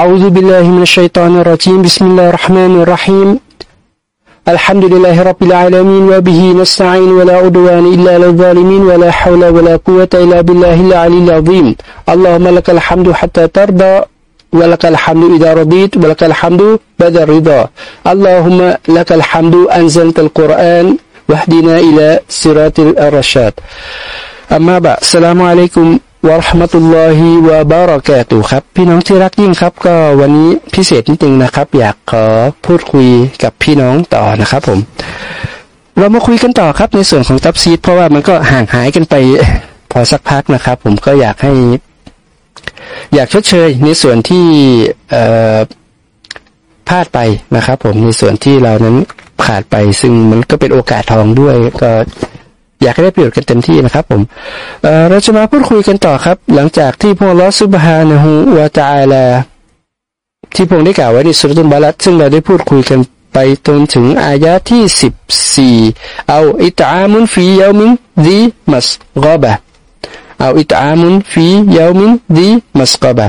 أعوذ بالله من الشيطان الرجيم. بسم الله الرحمن الرحيم. الحمد لله رب العالمين وبه نستعين ولا عدوان إلا للظالمين ولا حول ولا قوة إلا بالله العلي العظيم. اللهم لك الحمد حتى ترضى ولك الحمد إذا رضيت ولك الحمد بعد الرضا. اللهم لك الحمد أنزلت القرآن واهدنا إلى صراط الرشاد أما بعد السلام عليكم วะราะห์มะตุลลอฮิวะบารอกาตุครับ พี่น้องที่รักยิ่งครับ ก็วันนี้พิเศษนิดนึงนะครับ อยากขอพูดคุยกับพี่น้องต่อนะครับผม เรามาคุยกันต่อครับในส่วนของตับซีดเพราะว่ามันก็ห่างหายกันไปพอสักพักนะครับ ผมก็อยากให้ อยากชดเชยในส่วนที่พลาดไปนะครับ ผมในส่วนที่เรานั้นขาดไป ซึ่งมันก็เป็นโอกาสทองด้วยก็ อยากให้ได้ประโยชน์กันเต็มที่นะครับผมเเราจะมาพูดคุยกันต่อครับ หลังจากที่พวกลอสุบฮานะฮูวาจาลที่พงได้กล่าวไว้ในสุรตุนบาลัดซึ่งเราได้พูดคุยกันไปจนถึงอายะที่สิบสี่เอาอิตามุนฟียามินดีมัสกอบะเอาอิตามุนฟียามินดีมัสกอบะ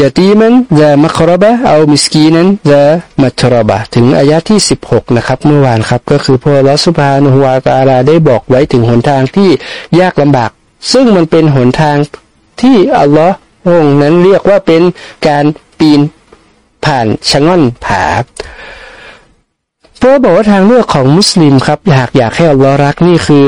ยาตีมันจะมัครบะเอามิสกีนันจะมัทรบะถึงอายะที่สิบหกนะครับ เมื่อวานครับ ก็คือพอลอสุภานุวาตาลาได้บอกไว้ถึงหนทางที่ยากลำบาก ซึ่งมันเป็นหนทางที่อัลลอฮ์องนั้นเรียกว่าเป็นการปีนผ่านชะง่อนผาเพราะบอกว่าทางเลือกของมุสลิมครับ อยากอยากให้อัลลอฮ์รักนี่คือ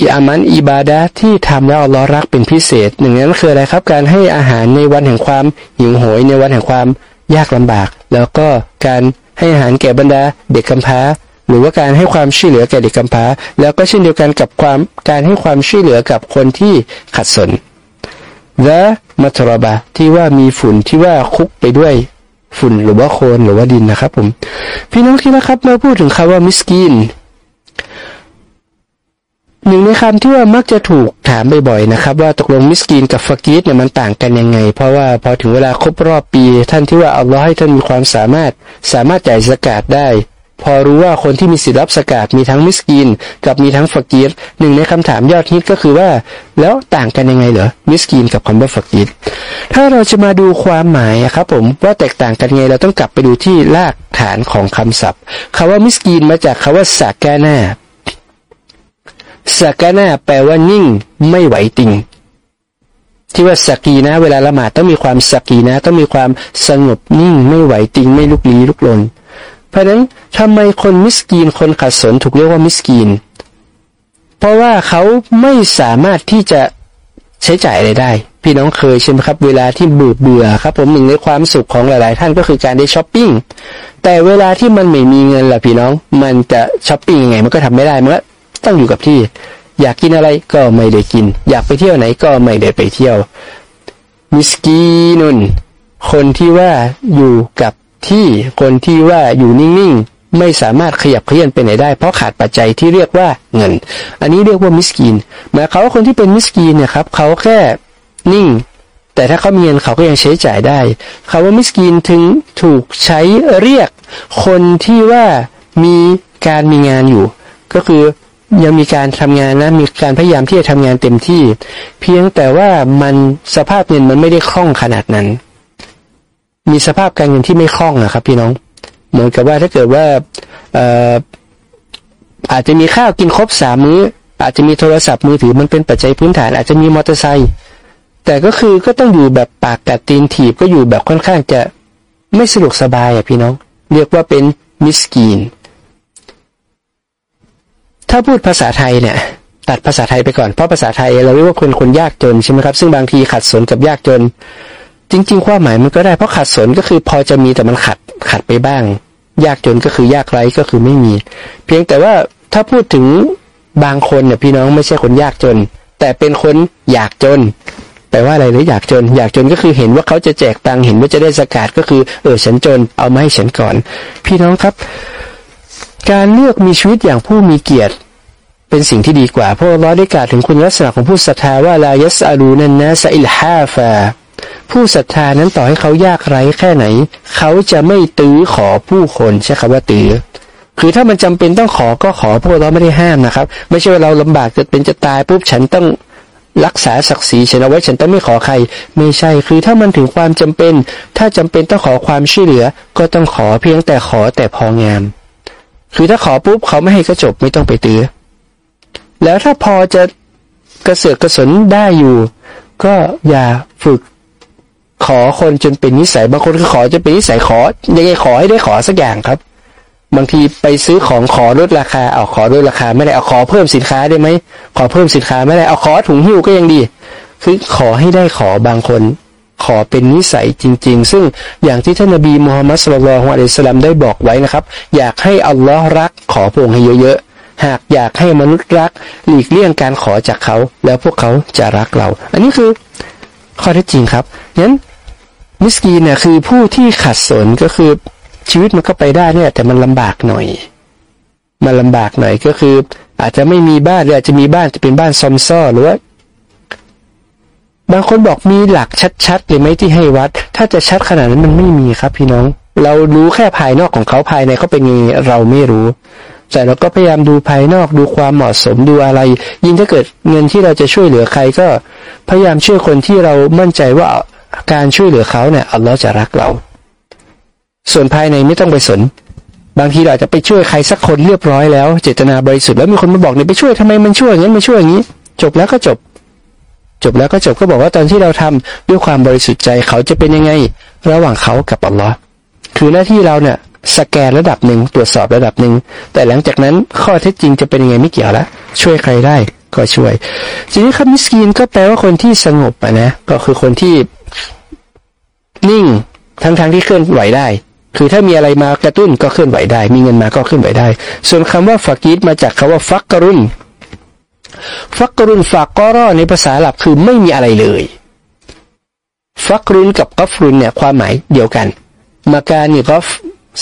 อิอามันอิบาดะที่ทำแล้วอัลลอฮ์รักเป็นพิเศษ หนึ่งนั้นคืออะไรครับการให้อาหารในวันแห่งความหิวโหยในวันแห่งความยากลำบาก แล้วก็การให้อาหารแก่บรรดาเด็กกำพร้า หรือว่าการให้ความช่วยเหลือแก่เด็กกำพร้า แล้วก็เช่นเดียวกันกับความการให้ความช่วยเหลือกับคนที่ขัดสนและมัทรบะที่ว่ามีฝุ่นที่ว่าคุกไปด้วยฝุ่นหรือว่าโคลนหรือว่าดินนะครับผม พี่น้องคิดนะครับเมื่อพูดถึงคำว่ามิสกีน หนึ่งในคำที่ว่ามักจะถูกถามบ่อยๆนะครับ ว่าตกลงมิสกีนกับฟากีดเนี่ยมันต่างกันยังไง เพราะว่าพอถึงเวลาครบรอบปี ท่านที่ว่าอัลลอฮ์ให้ท่านมีความสามารถสามารถจ่ายสกาดได้ พอรู้ว่าคนที่มีสิทธิรับสกาดมีทั้งมิสกีน กับมีทั้งฟากีดหนึ่งในคำถามยอดฮิตก็คือว่า แล้วต่างกันยังไงเหรอมิสกีนกับคำว่าฟากีดถ้าเราจะมาดูความหมายครับผมว่าแตกต่างกันไงเราต้องกลับไปดูที่รากฐานของคำศัพท์คาว่ามิสกีนมาจากคาว่าสากานา สกนาแปลว่านิ่ง ไม่ไหวติง ที่ว่าสกีนะ เวลาละหมาดต้องมีความสกีนะ ต้องมีความสงบนิ่ง ไม่ไหวติง ไม่ลุกลี้ลุกลน เพราะนั้นทำไมคนมิสกีนคนขัดสนถูกเรียกว่ามิสกีน เพราะว่าเขาไม่สามารถที่จะใช้จ่ายอะไรได้ พี่น้องเคยใช่ไหมครับ เวลาที่เบื่อเบื่อครับ ผมหนึ่งในความสุขของหลาย ๆ ท่านก็คือการได้ช้อปปิ้งแต่เวลาที่มันไม่มีเงินล่ะพี่น้อง มันจะช้อปปิ้งยังไงมันก็ทำไม่ได้มันก็ ต้องอยู่กับที่ อยากกินอะไรก็ไม่ได้กิน อยากไปเที่ยวไหนก็ไม่ได้ไปเที่ยว มิสกีนุนคนที่ว่าอยู่กับที่คนที่ว่าอยู่นิ่งๆ ไม่สามารถขยับเคลื่อนไปไหนได้ เพราะขาดปัจจัยที่เรียกว่าเงิน อันนี้เรียกว่ามิสกีนหมายเขาว่าคนที่เป็นมิสกีนเนี่ยครับเขาแค่นิ่ง แต่ถ้าเขามีเงินเขาก็ยังใช้จ่ายได้เขาว่ามิสกีนถึงถูกใช้เรียก คนที่ว่ามีการมีงานอยู่ ก็คือ ยังมีการทำงานนะมีการพยายามที่จะทำงานเต็มที่ เพียงแต่ว่ามันสภาพเงินมันไม่ได้คล่องขนาดนั้น มีสภาพการเงินที่ไม่คล่องนะครับ พี่น้อง เหมือนกับว่าถ้าเกิดว่าอาจจะมีข้าวกินครบสามมื้อ อาจจะมีโทรศัพท์มือถือมันเป็นปัจจัยพื้นฐาน อาจจะมีมอเตอร์ไซค์แต่ก็คือก็ต้องอยู่แบบปากกัดตีนถีบก็อยู่แบบค่อนข้างจะไม่สะดวกสบายอะพี่น้อง เรียกว่าเป็นมิสกีน ถ้าพูดภาษาไทยเนี่ย ตัดภาษาไทยไปก่อนเพราะภาษาไทยเราเรียกว่าคนคนยากจนใช่ไหมครับ ซึ่งบางทีขัดสนกับยากจน จริง ๆ ความหมายมันก็ได้เพราะขัดสนก็คือพอจะมีแต่มันขัดขัดไปบ้าง ยากจนก็คือยากไร้ก็คือไม่มี เพียงแต่ว่าถ้าพูดถึงบางคนเนี่ยพี่น้องไม่ใช่คนยากจน แต่เป็นคนอยากจนแปลว่าอะไรหรืออยากจน อยากจนก็คือเห็นว่าเขาจะแจกตังค์เห็นว่าจะได้สกาดก็คือ เออฉันจนเอามาให้ฉันก่อน พี่น้องครับ การเลือกมีชีวิตอย่างผู้มีเกียรติ เป็นสิ่งที่ดีกว่า เพราะเราได้กล่าวถึงคุณลักษณะของผู้ศรัทธาว่าลายัสอาลูนันนะซอิลฮาฟาผู้ศรัทธานั้นต่อให้เขายากไร้แค่ไหน เขาจะไม่ตื้อขอผู้คนใช่คำว่าตื้อคือถ้ามันจำเป็นต้องขอก็ขอพวกเราไม่ได้ห้ามนะครับ ไม่ใช่ว่าเราลำบากจะเป็นจะตายปุ๊บฉันต้องรักษาศักดิ์ศรีฉันเอาไว้ฉันต้องไม่ขอใคร ไม่ใช่คือถ้ามันถึงความจำเป็น ถ้าจำเป็นต้องขอความช่วยเหลือ ก็ต้องขอเพียงแต่ขอแต่พองาม คือถ้าขอปุ๊บเขาไม่ให้ก็จบไม่ต้องไปตื้อ แล้วถ้าพอจะกระเสือกกระสนได้อยู่ ก็อย่าฝึกขอคนจนเป็นนิสัยบางคนก็ขอจะเป็นนิสัยขอยังไงขอให้ได้ขอสักอย่างครับ บางทีไปซื้อของขอลดราคาเอาขอลดราคาไม่ได้เอาขอเพิ่มสินค้าได้ไหมขอเพิ่มสินค้าไม่ได้เอาขอถุงหิ้วก็ยังดี คือขอให้ได้ขอบางคน ขอเป็นนิสัยจริง ๆ ซึ่งอย่างที่ท่านนบีมูฮัมมัดสุลลัลฮวาเลสลัมได้บอกไว้นะครับ อยากให้อัลลอฮ์รักขอพงให้เยอะๆ หากอยากให้มนุษย์รักหลีกเลี่ยงการขอจากเขา แล้วพวกเขาจะรักเรา อันนี้คือข้อเท็จจริงครับงั้นมิสกีเนี่ยคือผู้ที่ขัดสนก็คือชีวิตมันก็ไปได้เนี่ย แต่มันลำบากหน่อย มันลำบากหน่อยก็คือ อาจจะไม่มีบ้านหรืออาจจะมีบ้านจะเป็นบ้านซอมซ่อหรือว่า บางคนบอกมีหลักชัดๆเลยไหมที่ให้วัด ถ้าจะชัดขนาดนั้นมันไม่มีครับพี่น้อง เรารู้แค่ภายนอกของเขาภายในเขาเป็นไงเราไม่รู้ แต่เราก็พยายามดูภายนอกดูความเหมาะสมดูอะไร ยิ่งถ้าเกิดเงินที่เราจะช่วยเหลือใครก็ พยายามช่วยคนที่เรามั่นใจว่าการช่วยเหลือเขาเนี่ยอัลลอฮ์จะรักเรา ส่วนภายในไม่ต้องไปสนบางทีเราจะไปช่วยใครสักคนเรียบร้อยแล้ว เจตนาบริสุทธิ์แล้วมีคนมาบอกเนี่ยไปช่วยทำไมมันช่วยอย่างนี้ไม่ช่วยอย่างนี้ จบแล้วก็จบ จบแล้วก็จบก็บอกว่าตอนที่เราทำด้วยความบริสุทธิ์ใจเขาจะเป็นยังไง ระหว่างเขากับอัลลอฮ์คือหน้าที่เราเนี่ยสแกนระดับหนึ่งตรวจสอบระดับหนึ่งแต่หลังจากนั้นข้อเท็จจริงจะเป็นยังไงไม่เกี่ยวละช่วยใครได้ก็ช่วยทีนี้คำมิสกีนก็แปลว่าคนที่สงบอะนะก็คือคนที่นิ่งทั้งๆทที่เคลื่อนไหวได้ คือถ้ามีอะไรมากระตุ้นก็เคลื่อนไหวได้ มีเงินมาก็เคลื่อนไหวได้ ส่วนคำว่าฟักีดมาจากคาว่าฟักกรุน ฟักกรุนฟักกรอในภาษาหลับคือไม่มีอะไรเลย ฟักรุนกับกัฟรุนเนี่ยความหมายเดียวกัน มาการนี่ก็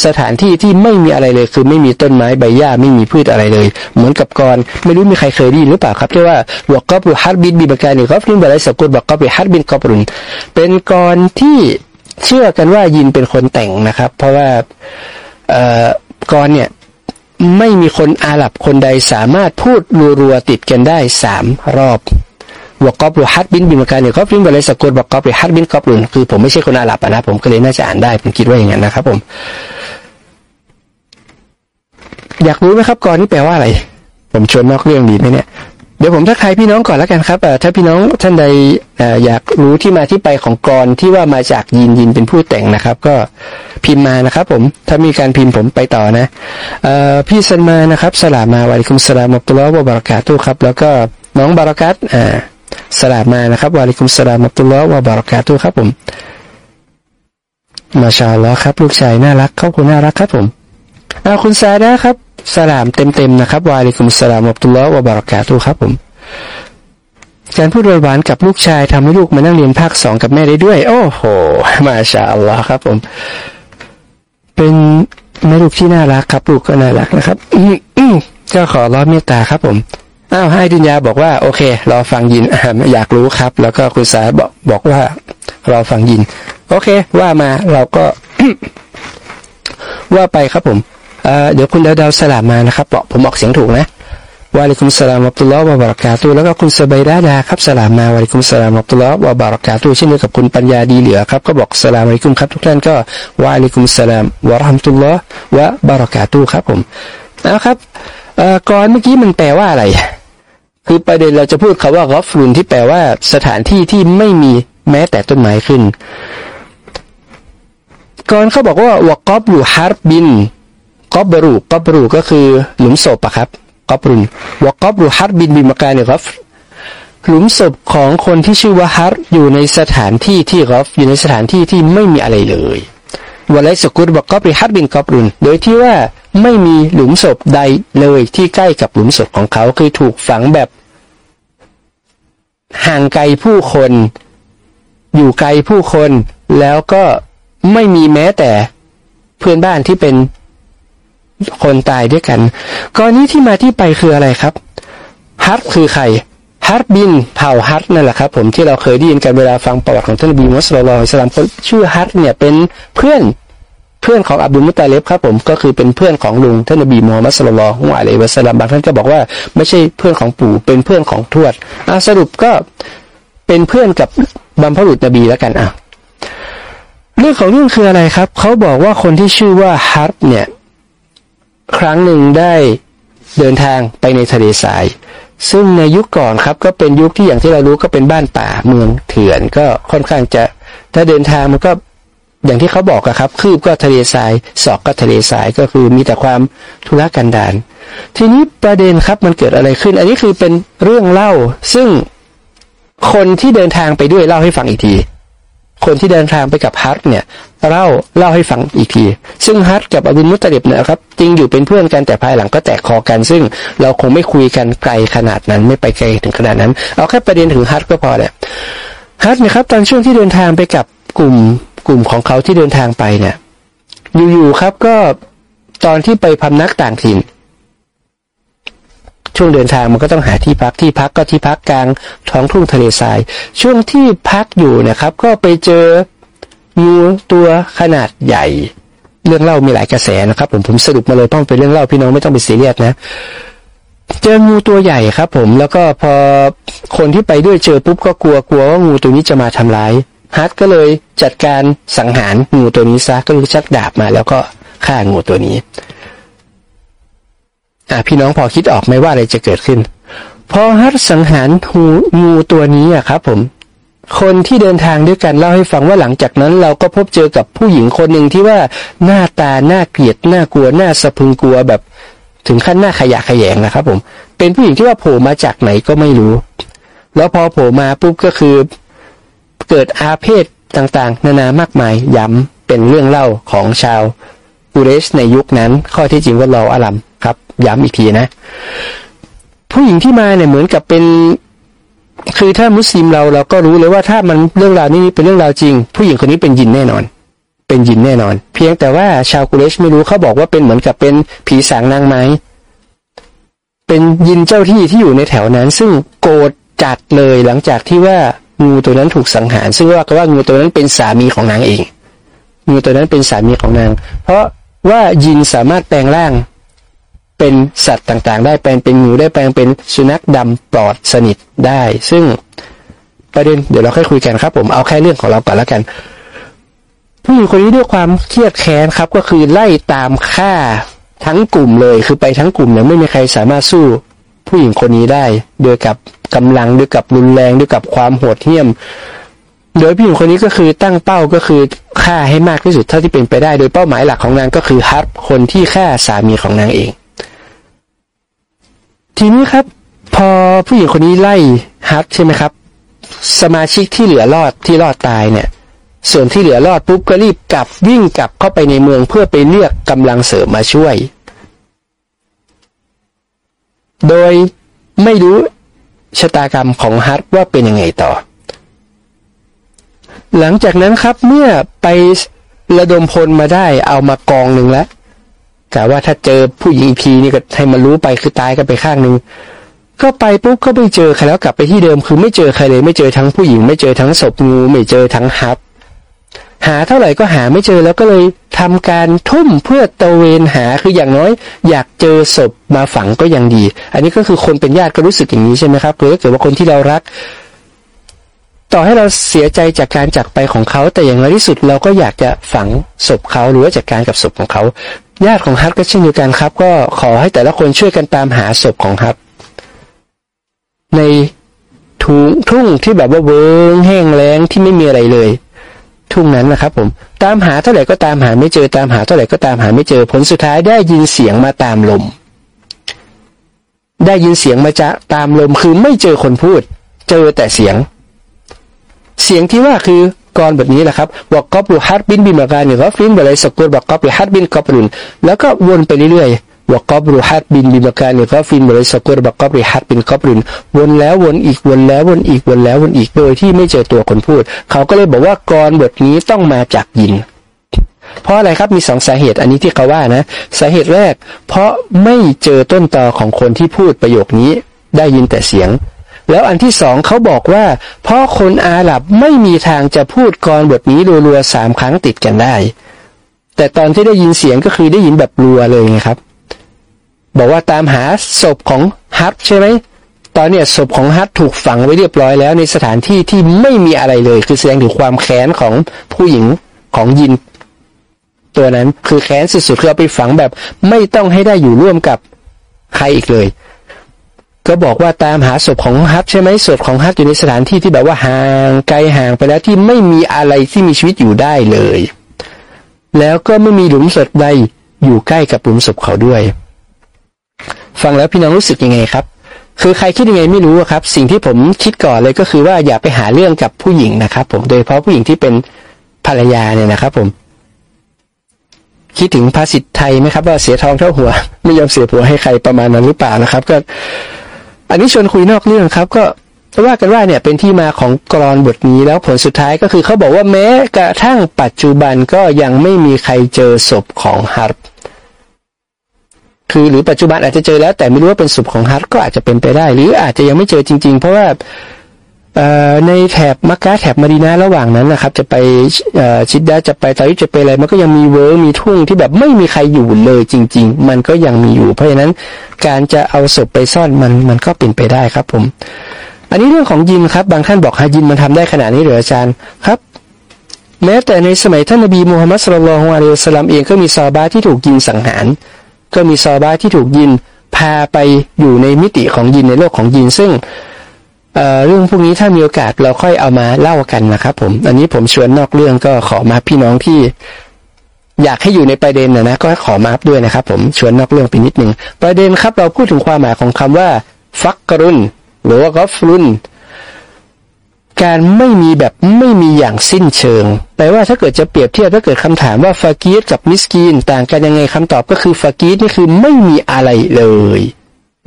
สถานที่ที่ไม่มีอะไรเลย คือไม่มีต้นไม้ใบหญ้าไม่มีพืชอะไรเลย เหมือนกับกรไม่รู้มีใครเคยได้ยินหรือเปล่าครับที่ว่าบอกกอบรุฮัรบินบีบการนี่กอฟรินบาลสกุลบอกกอบรุฮัรบินกอบรุน เป็นกรที่เชื่อกันว่ายินเป็นคนแต่งนะครับ เพราะว่าเอ่อกรเนี่ย ไม่มีคนอาหรับคนใดสามารถพูดรัวๆติดกันได้สามรอบวกอบรุฮัดบินบินการเนี่ยกอบบินบาลสกุลบอกกอบรุฮัดบินกอบรุนคือผมไม่ใช่คนอาหรับนะผมก็เลยน่าจะอ่านได้ผมคิดว่าอย่างนั้นนะครับผม อยากรู้ไหมครับกรนี่แปลว่าอะไร ผมชวนนอกเรื่องดีไหมเนี่ย เดี๋ยวผมทักทายพี่น้องก่อนแล้วกันครับถ้าพี่น้องท่านใดอยากรู้ที่มาที่ไปของกรที่ว่ามาจากยินยินเป็นผู้แต่งนะครับ ก็พิมพ์มานะครับ ผมถ้ามีการพิมพ์ผมไปต่อนะพี่สันมานะครับสลามาวะลิคุมสลามอับตุลลอฮ์วะบารักาตุครับ แล้วก็น้องบารักัตอ่าสลามานะครับวะลิคุมสลามอับตุลลอฮ์วะบารักาตุครับผมมาชาลอครับ ลูกชายน่ารักเขาคุณน่ารักครับผม อาคุณซาดาครับ สลามเต็มๆนะครับวาลิคุมสลามอับตุลลอฮ์วะบารักาตุครับผมการพูดหวานกับลูกชายทำให้ลูกมานั่งเรียนภาคสองกับแม่ได้ด้วย โอ้โห มาชาอัลลอฮ์ครับผม เป็นแม่ลูกที่น่ารักครับ ลูกก็น่ารักนะครับอืก็ขอร้อเมตตาครับผมอ้าวให้ดุนยาบอกว่า โอเค รอฟังยินอยากรู้ครับ แล้วก็คุณสาบอกบอกว่ารอฟังยิน โอเค ว่ามาเราก็ว่าไปครับผม เดี๋ยวคุณดาวดาวสลามมานะครับบอกผมออกเสียงถูกนะวะลิคุมสลามอับตุลลอฮ์วะบารักาตุแล้วก็คุณสบายดาดาครับสลามมาวะลิคุมสลามอับตุลลอฮ์วะบารักาตุเช่นเดียวกับคุณปัญญาดีเหลือครับก็บอกสลามอะลัยกุมครับทุกท่านก็วะลิคุมสลามวะรัมตุลลอฮ์วะบารักาตุครับผมนะครับก่อนเมื่อกี้มันแปลว่าอะไร คือประเด็นเราจะพูดคาว่ากอฟรุนที่แปลว่าสถานที่ที่ไม่มีแม้แต่ต้นไม้ขึ้น ก่อนเขาบอกว่าวกอบอยู่ฮาร์บิน กอบบรูกอบบรูก็คือหลุมศพอะครับกอบรุนวกอบรูฮัรบินบิมากาเนี่ยครับหลุมศพของคนที่ชื่อว่าฮัรอยู่ในสถานที่ที่กอฟอยู่ในสถานที่ที่ไม่มีอะไรเลยวะไลสกุลบอกกอบริฮัรบินกอบรุน โดยที่ว่าไม่มีหลุมศพใดเลยที่ใกล้กับหลุมศพของเขาคือถูกฝังแบบ ห่างไกลผู้คน อยู่ไกลผู้คน แล้วก็ไม่มีแม้แต่เพื่อนบ้านที่เป็น คนตายด้วยกัน กรณีที่มาที่ไปคืออะไรครับฮัตคือใครฮัตบินเผ่าฮัตนั่นแหละครับผมที่เราเคยได้ยินกันเวลาฟังประวัติของท่านบีมุสลิมคนชื่อฮัตเนี่ยเป็นเพื่อนเพื่อนของอับดุลมุตาเลบครับผมก็คือเป็นเพื่อนของลุงท่านนบีมูฮัมมัดสุลลัลฮุอะลัยวะสัลลัมบางท่านก็บอกว่าไม่ใช่เพื่อนของปู่เป็นเพื่อนของทวดอะสรุปก็เป็นเพื่อนกับบัมพรุษนบีแล้วกันอะเรื่องของเรื่องคืออะไรครับ เขาบอกว่าคนที่ชื่อว่าฮัตเนี่ย ครั้งหนึ่งได้เดินทางไปในทะเลทราย ซึ่งในยุคก่อนครับก็เป็นยุคที่อย่างที่เรารู้ก็เป็นบ้านป่าเมืองเถื่อนก็ค่อนข้างจะถ้าเดินทางมันก็อย่างที่เขาบอกอะครับ คืบก็ทะเลทรายศอกก็ทะเลทรายก็คือมีแต่ความทุรกันดารทีนี้ประเด็นครับมันเกิดอะไรขึ้น อันนี้คือเป็นเรื่องเล่า ซึ่งคนที่เดินทางไปด้วยเล่าให้ฟังอีกที คนที่เดินทางไปกับฮัตเนี่ยเล่าเล่าให้ฟังอีกที ซึ่งฮัตกับอบุญมุตตลิบเนี่ยครับจริงอยู่เป็นเพื่อนกันแต่ภายหลังก็แตกคอกัน ซึ่งเราคงไม่คุยกันไกลขนาดนั้นไม่ไปไกลถึงขนาดนั้น เอาแค่ประเด็นถึงฮัตก็พอแหละฮัตเนี่ยครับตอนช่วงที่เดินทางไปกับกลุ่มกลุ่มของเขาที่เดินทางไปเนี่ยอยู่ๆครับก็ตอนที่ไปพำนักต่างถิ่น ช่วงเดินทางมันก็ต้องหาที่พักที่พักก็ที่พักกลางท้องทุ่งทะเลทราย ช่วงที่พักอยู่นะครับ ก็ไปเจองูตัวขนาดใหญ่ เรื่องเล่ามีหลายกระแสนะครับ ผมผมสรุปมาเลยต้องเป็นเรื่องเล่าพี่น้องไม่ต้องไปซีเรียสนะเจองูตัวใหญ่ครับผมแล้วก็พอคนที่ไปด้วยเจอปุ๊บก็กลัวกลัวว่างูตัวนี้จะมาทำร้ายฮัตก็เลยจัดการสังหารงูตัวนี้ซะก็เลยชักดาบมา แล้วก็ฆ่างูตัวนี้ อะพี่น้องพอคิดออกไหมว่าอะไรจะเกิดขึ้น พอฮัตสังหารงูงูตัวนี้อะครับ ผม คนที่เดินทางด้วยกันเล่าให้ฟังว่าหลังจากนั้น เราก็พบเจอกับผู้หญิงคนหนึ่งที่ว่าหน้าตาหน้าเกลียดหน้ากลัวหน้าสะพึงกลัวแบบถึงขั้นหน้าขยะขยงนะครับ ผม เป็นผู้หญิงที่ว่าโผล่มาจากไหนก็ไม่รู้ แล้วพอโผล่มาปุ๊บก็คือ เกิดอาเพศต่างๆ นานามากมายย้ำเป็นเรื่องเล่าของชาวอุเรสในยุคนั้น ข้อที่จริงว่าเราอาลัมครับ ย้ำอีกทีนะ ผู้หญิงที่มาเนี่ยเหมือนกับเป็น คือถ้ามุสลิมเราเราก็รู้เลยว่าถ้ามันเรื่องราวนี้เป็นเรื่องราวจริง ผู้หญิงคนนี้เป็นยินแน่นอน เป็นยินแน่นอน เพียงแต่ว่าชาวกุเรชไม่รู้เขาบอกว่าเป็นเหมือนกับเป็นผีสางนางไม้เป็นยินเจ้าที่ที่อยู่ในแถวนั้น ซึ่งโกรธจัดเลยหลังจากที่ว่างูตัวนั้นถูกสังหาร ซึ่งว่าก็ว่างูตัวนั้นเป็นสามีของนางเองงูตัวนั้นเป็นสามีของนาง เพราะว่ายินสามารถแปลงร่าง เป็นสัตว์ต่างๆ ได้แปลงเป็นงูได้แปลงเป็นสุนัขดำปลอดสนิทได้ ซึ่งประเด็นเดี๋ยวเราค่อยคุยกันครับ ผมเอาแค่เรื่องของเราก่อนแล้วกัน ผู้หญิงคนนี้ด้วยความเครียดแค้นครับ ก็คือไล่ตามฆ่าทั้งกลุ่มเลย คือไปทั้งกลุ่มเนี่ยไม่มีใครสามารถสู้ผู้หญิงคนนี้ได้ โดยกับกำลังด้วยกับรุนแรงด้วยกับความโหดเหี้ยม โดยผู้หญิงคนนี้ก็คือตั้งเป้าก็คือฆ่าให้มากที่สุดเท่าที่เป็นไปได้ โดยเป้าหมายหลักของนางก็คือฮัตคนที่ฆ่าสามีของนางเอง ทีนี้ครับ พอผู้หญิงคนนี้ไล่ฮัตใช่ไหมครับ สมาชิกที่เหลือรอดที่รอดตายเนี่ย ส่วนที่เหลือรอดปุ๊บก็รีบกลับวิ่งกลับเข้าไปในเมืองเพื่อไปเรียกกำลังเสริมมาช่วย โดยไม่รู้ชะตากรรมของฮัตว่าเป็นยังไงต่อ หลังจากนั้นครับเมื่อไประดมพลมาได้เอามากองหนึ่งแล้ว กะว่าถ้าเจอผู้หญิงพีกทีนี่ก็ให้มันรู้ไปคือตายกันไปข้างหนึ่งก็ไปปุ๊บก็ไม่เจอใครแล้วกลับไปที่เดิมคือไม่เจอใครเลยไม่เจอทั้งผู้หญิง ไม่เจอทั้งศพงูไม่เจอทั้งฮับ หาเท่าไหร่ก็หาไม่เจอแล้วก็เลยทำการทุ่มเพื่อตะเวนหาคืออย่างน้อย อยากเจอศพมาฝังก็ยังดี อันนี้ก็คือคนเป็นญาติก็รู้สึกอย่างนี้ใช่ไหมครับหรือถ้าเกิดว่าคนที่เรารัก ต่อให้เราเสียใจจากการจากไปของเขาแต่อย่างไรที่สุดเราก็อยากจะฝังศพเขาหรือว่าจัดการกับศพของเขา ญาติของฮัตก็เช่นเดียวกันครับ ก็ขอให้แต่ละคนช่วยกันตามหาศพของฮัตในทุ่งทุ่งที่แบบว่าเวิงแห้งแล้งที่ไม่มีอะไรเลย ทุ่งนั้นนะครับ ผม ตามหาเท่าไหร่ก็ตามหาไม่เจอตามหาเท่าไหร่ก็ตามหาไม่เจอผลสุดท้ายได้ยินเสียงมาตามลม ได้ยินเสียงมาจะตามลมคือไม่เจอคนพูด เจอแต่เสียง เสียงที่ว่าคือ กรแบบนี้แหละครับบอกกอบรูฮัดบินบิมาการเนี่ก็ฟินบะไรสกุลบอกกอบรูฮัดบินกอบรุนแล้วก็วนไปเรื่อยๆว่ากอบรูฮัดบินบิมาการเนี่ก็ฟินบะไรสกุลบอกกอบรูฮัดบินกอบรุนวนแล้ววนอีกวนแล้ววนอีกวนแล้ววนอีกโดยที่ไม่เจอตัวคนพูด เขาก็เลยบอกว่ากรบทนี้ต้องมาจากยินเพราะอะไรครับมีสองสาเหตุอันนี้ที่เขาว่านะ สาเหตุแรก เพราะไม่เจอต้นตอของคนที่พูดประโยคนี้ ได้ยินแต่เสียง แล้วอันที่สองเขาบอกว่า เพราะคนอาหรับไม่มีทางจะพูดกรบทนี้รัวๆสามครั้งติดกันได้ แต่ตอนที่ได้ยินเสียงก็คือได้ยินแบบรัวเลยไงครับ บอกว่าตามหาศพของฮัตใช่ไหมตอนเนี้ยศพของฮัตถูกฝังไว้เรียบร้อยแล้วในสถานที่ที่ไม่มีอะไรเลย คือแสดงถึงความแค้นของผู้หญิงของยิน ตัวนั้นคือแค้นสุดๆคือเอาไปฝังแบบไม่ต้องให้ได้อยู่ร่วมกับใครอีกเลย ก็บอกว่าตามหาศพของฮัตใช่ไหมศพของฮัตอยู่ในสถานที่ที่แบบว่าห่างไกลห่างไปแล้วที่ไม่มีอะไรที่มีชีวิตอยู่ได้เลย แล้วก็ไม่มีหลุมศพใดอยู่ใกล้กับหลุมศพเขาด้วย ฟังแล้วพี่น้องรู้สึกยังไงครับ คือใครคิดยังไงไม่รู้ครับ สิ่งที่ผมคิดก่อนเลยก็คือว่าอย่าไปหาเรื่องกับผู้หญิงนะครับ ผมโดยเฉพาะผู้หญิงที่เป็นภรรยาเนี่ยนะครับ ผม คิดถึงภาษิตไทยไหมครับ ว่าเสียทองเท่าหัว ไม่ยอมเสียผัวให้ใครประมาณนั้นหรือเปล่านะครับ ก็ อันนี้ชวนคุยนอกเรื่องครับ ก็ว่ากันว่าเนี่ยเป็นที่มาของกลอนบทนี้แล้วผลสุดท้ายก็คือเขาบอกว่าแม้กระทั่งปัจจุบันก็ยังไม่มีใครเจอศพของฮาร์บคือหรือปัจจุบันอาจจะเจอแล้วแต่ไม่รู้ว่าเป็นศพของฮาร์บก็อาจจะเป็นไปได้ หรืออาจจะยังไม่เจอจริง ๆ เพราะว่า ในแถบมักกะแถบมะดีนะฮ์ระหว่างนั้นนะครับ จะไปญิดดะฮ์จะไปตออิฟจะไปอะไร มันก็ยังมีเวิ้งมีทุ่งที่แบบไม่มีใครอยู่เลยจริง ๆ มันก็ยังมีอยู่ เพราะฉะนั้นการจะเอาศพไปซ่อนมันมันก็เป็นไปได้ครับผม อันนี้เรื่องของญินครับ บางท่านบอกฮาญินมันทำได้ขนาดนี้หรืออาจารย์ครับ แม้แต่ในสมัยท่านนบีมูฮัมมัดصلى الله عليه وسلمเองก็มีซาบาที่ถูกยิงสังหาร ก็มีซอฮาบะฮ์ที่ถูกญินพาไปอยู่ในมิติของยินในโลกของยินซึ่ง เรื่องพวกนี้ถ้ามีโอกาสเราค่อยเอามาเล่ากันนะครับ ผม อันนี้ผมชวนนอกเรื่องก็ขอมาพี่น้องที่อยากให้อยู่ในประเด็นนะนะก็ขอมาด้วยนะครับ ผมชวนนอกเรื่องไปนิดนึงประเด็นครับ เราพูดถึงความหมายของคำว่า ฟักกรุนหรือว่ากอฟรุนการไม่มีแบบไม่มีอย่างสิ้นเชิงแปลว่าถ้าเกิดจะเปรียบเทียบถ้าเกิดคำถามว่าฟากีดกับมิสกีน ต่างกันยังไงคำตอบก็คือฟากีดนี่คือไม่มีอะไรเลย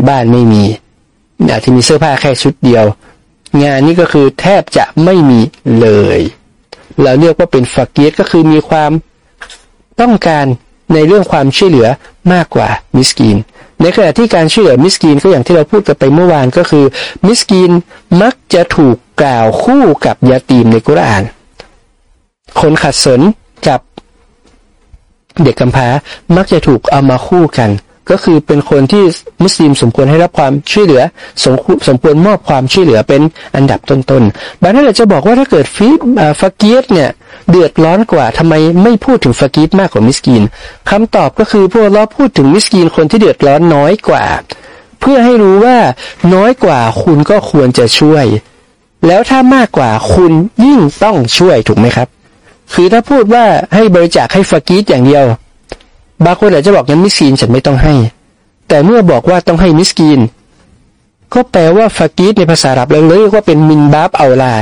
บ้านไม่มี อาจจะมีเสื้อผ้าแค่ชุดเดียว งานนี้ก็คือแทบจะไม่มีเลย เราเรียกว่าเป็นฟากีดก็คือมีความต้องการในเรื่องความช่วยเหลือมากกว่ามิสกีน ในขณะที่การช่วยเหลือมิสกีนก็อย่างที่เราพูดกันไปเมื่อวานก็คือ มิสกีนมักจะถูกกล่าวคู่กับยาตีมในกุรอาน คนขัดสนกับเด็กกำพร้ามักจะถูกเอามาคู่กัน ก็คือเป็นคนที่มุสลิมสมควรให้รับความช่วยเหลือสมสมควรมอบความช่วยเหลือเป็นอันดับต้นๆบางท่านอาจจะบอกว่าถ้าเกิดฟีฟาเกียตเนี่ยเดือดร้อนกว่าทำไมไม่พูดถึงฟากีดมากกว่ามิสกีนคำตอบก็คือพวกเราพูดถึงมิสกีนคนที่เดือดร้อนน้อยกว่า เพื่อให้รู้ว่าน้อยกว่าคุณก็ควรจะช่วย แล้วถ้ามากกว่าคุณยิ่งต้องช่วยถูกไหมครับ คือถ้าพูดว่าให้บริจาคให้ฟากีดอย่างเดียว บางคนอาจจะบอกงั้นมิสกีนฉันไม่ต้องให้ แต่เมื่อบอกว่าต้องให้มิสกีน ก็แปลว่าฟากีดในภาษาอาหรับเราเรียกว่าเป็นมินบาบเอาลา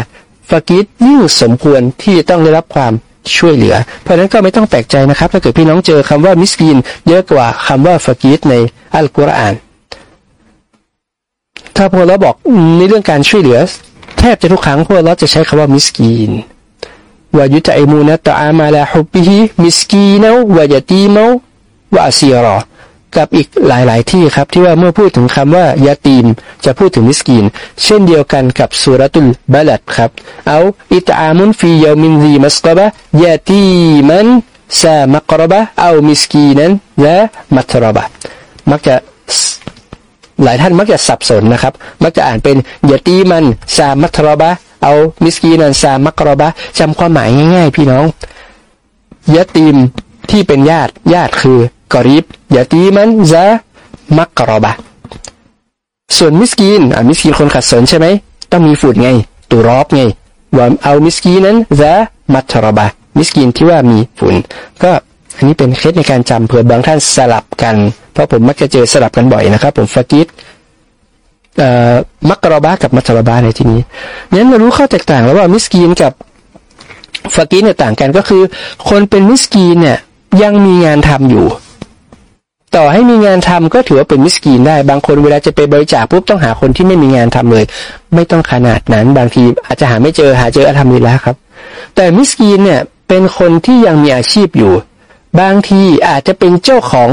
ฟากิดยิ่งสมควรที่จะต้องได้รับความช่วยเหลือ เพราะนั้นก็ไม่ต้องแปลกใจนะครับ ถ้าเกิดพี่น้องเจอคำว่ามิสกีน เยอะกว่าคำว่าฟากิดในอัลกุรอาน ถ้าพวกเราบอกในเรื่องการช่วยเหลือ แทบจะทุกครั้งพวกเราจะใช้คำว่ามิสกีนويطعمون الطعام على حبه مسكينا ويتيما وأسيرا กับอีกหลาย ๆ ที่ครับ ที่ว่าเมื่อพูดถึงคำว่ายาตีม จะพูดถึงมิสกีน เช่นเดียวกันกับซูเราะตุลบะลัดครับ أو إطعام في يوم ذي مسغبة يتيما ذا مقربة أو مسكيناและมัตรบะมักจะหลายท่านมักจะสับสนนะครับ มักจะอ่านเป็นยาตีมันซามัตรบะเอามิสกีนันซามักรบะจำความหมายง่าย ๆ พี่น้องยาตีมที่เป็นญาติญาติคือ กอริบยาตีมันจะมักกรอบะ ส่วนมิสกีนอะมิสกีนคนขัดสนใช่ไหมต้องมีฝุ่นไงตูรอบไงว่าเอามิสกีนั้นจะมัตรบะมิสกีนที่ว่ามีฝุ่น ก็อันนี้เป็นเคล็ดในการจำเผื่อบางท่านสลับกัน เพราะผมมักจะเจอสลับกันบ่อยนะครับ ผมฟากิดมักกรอบะกับมัตรบะในที่นี้นั้นเรารู้ข้อแตกต่างแล้วว่ามิสกีนกับฟากิดเนี่ยต่างกันก็คือ คนเป็นมิสกีนเนี่ยยังมีงานทำอยู่ ต่อให้มีงานทำก็ถือว่าเป็นมิสกีนได้ บางคนเวลาจะไปบริจาคปุ๊บต้องหาคนที่ไม่มีงานทำเลย ไม่ต้องขนาดนั้น บางทีอาจจะหาไม่เจอหาเจออาทำดีแล้วครับ แต่มิสกีนเนี่ยเป็นคนที่ยังมีอาชีพอยู่ บางทีอาจจะเป็นเจ้าของ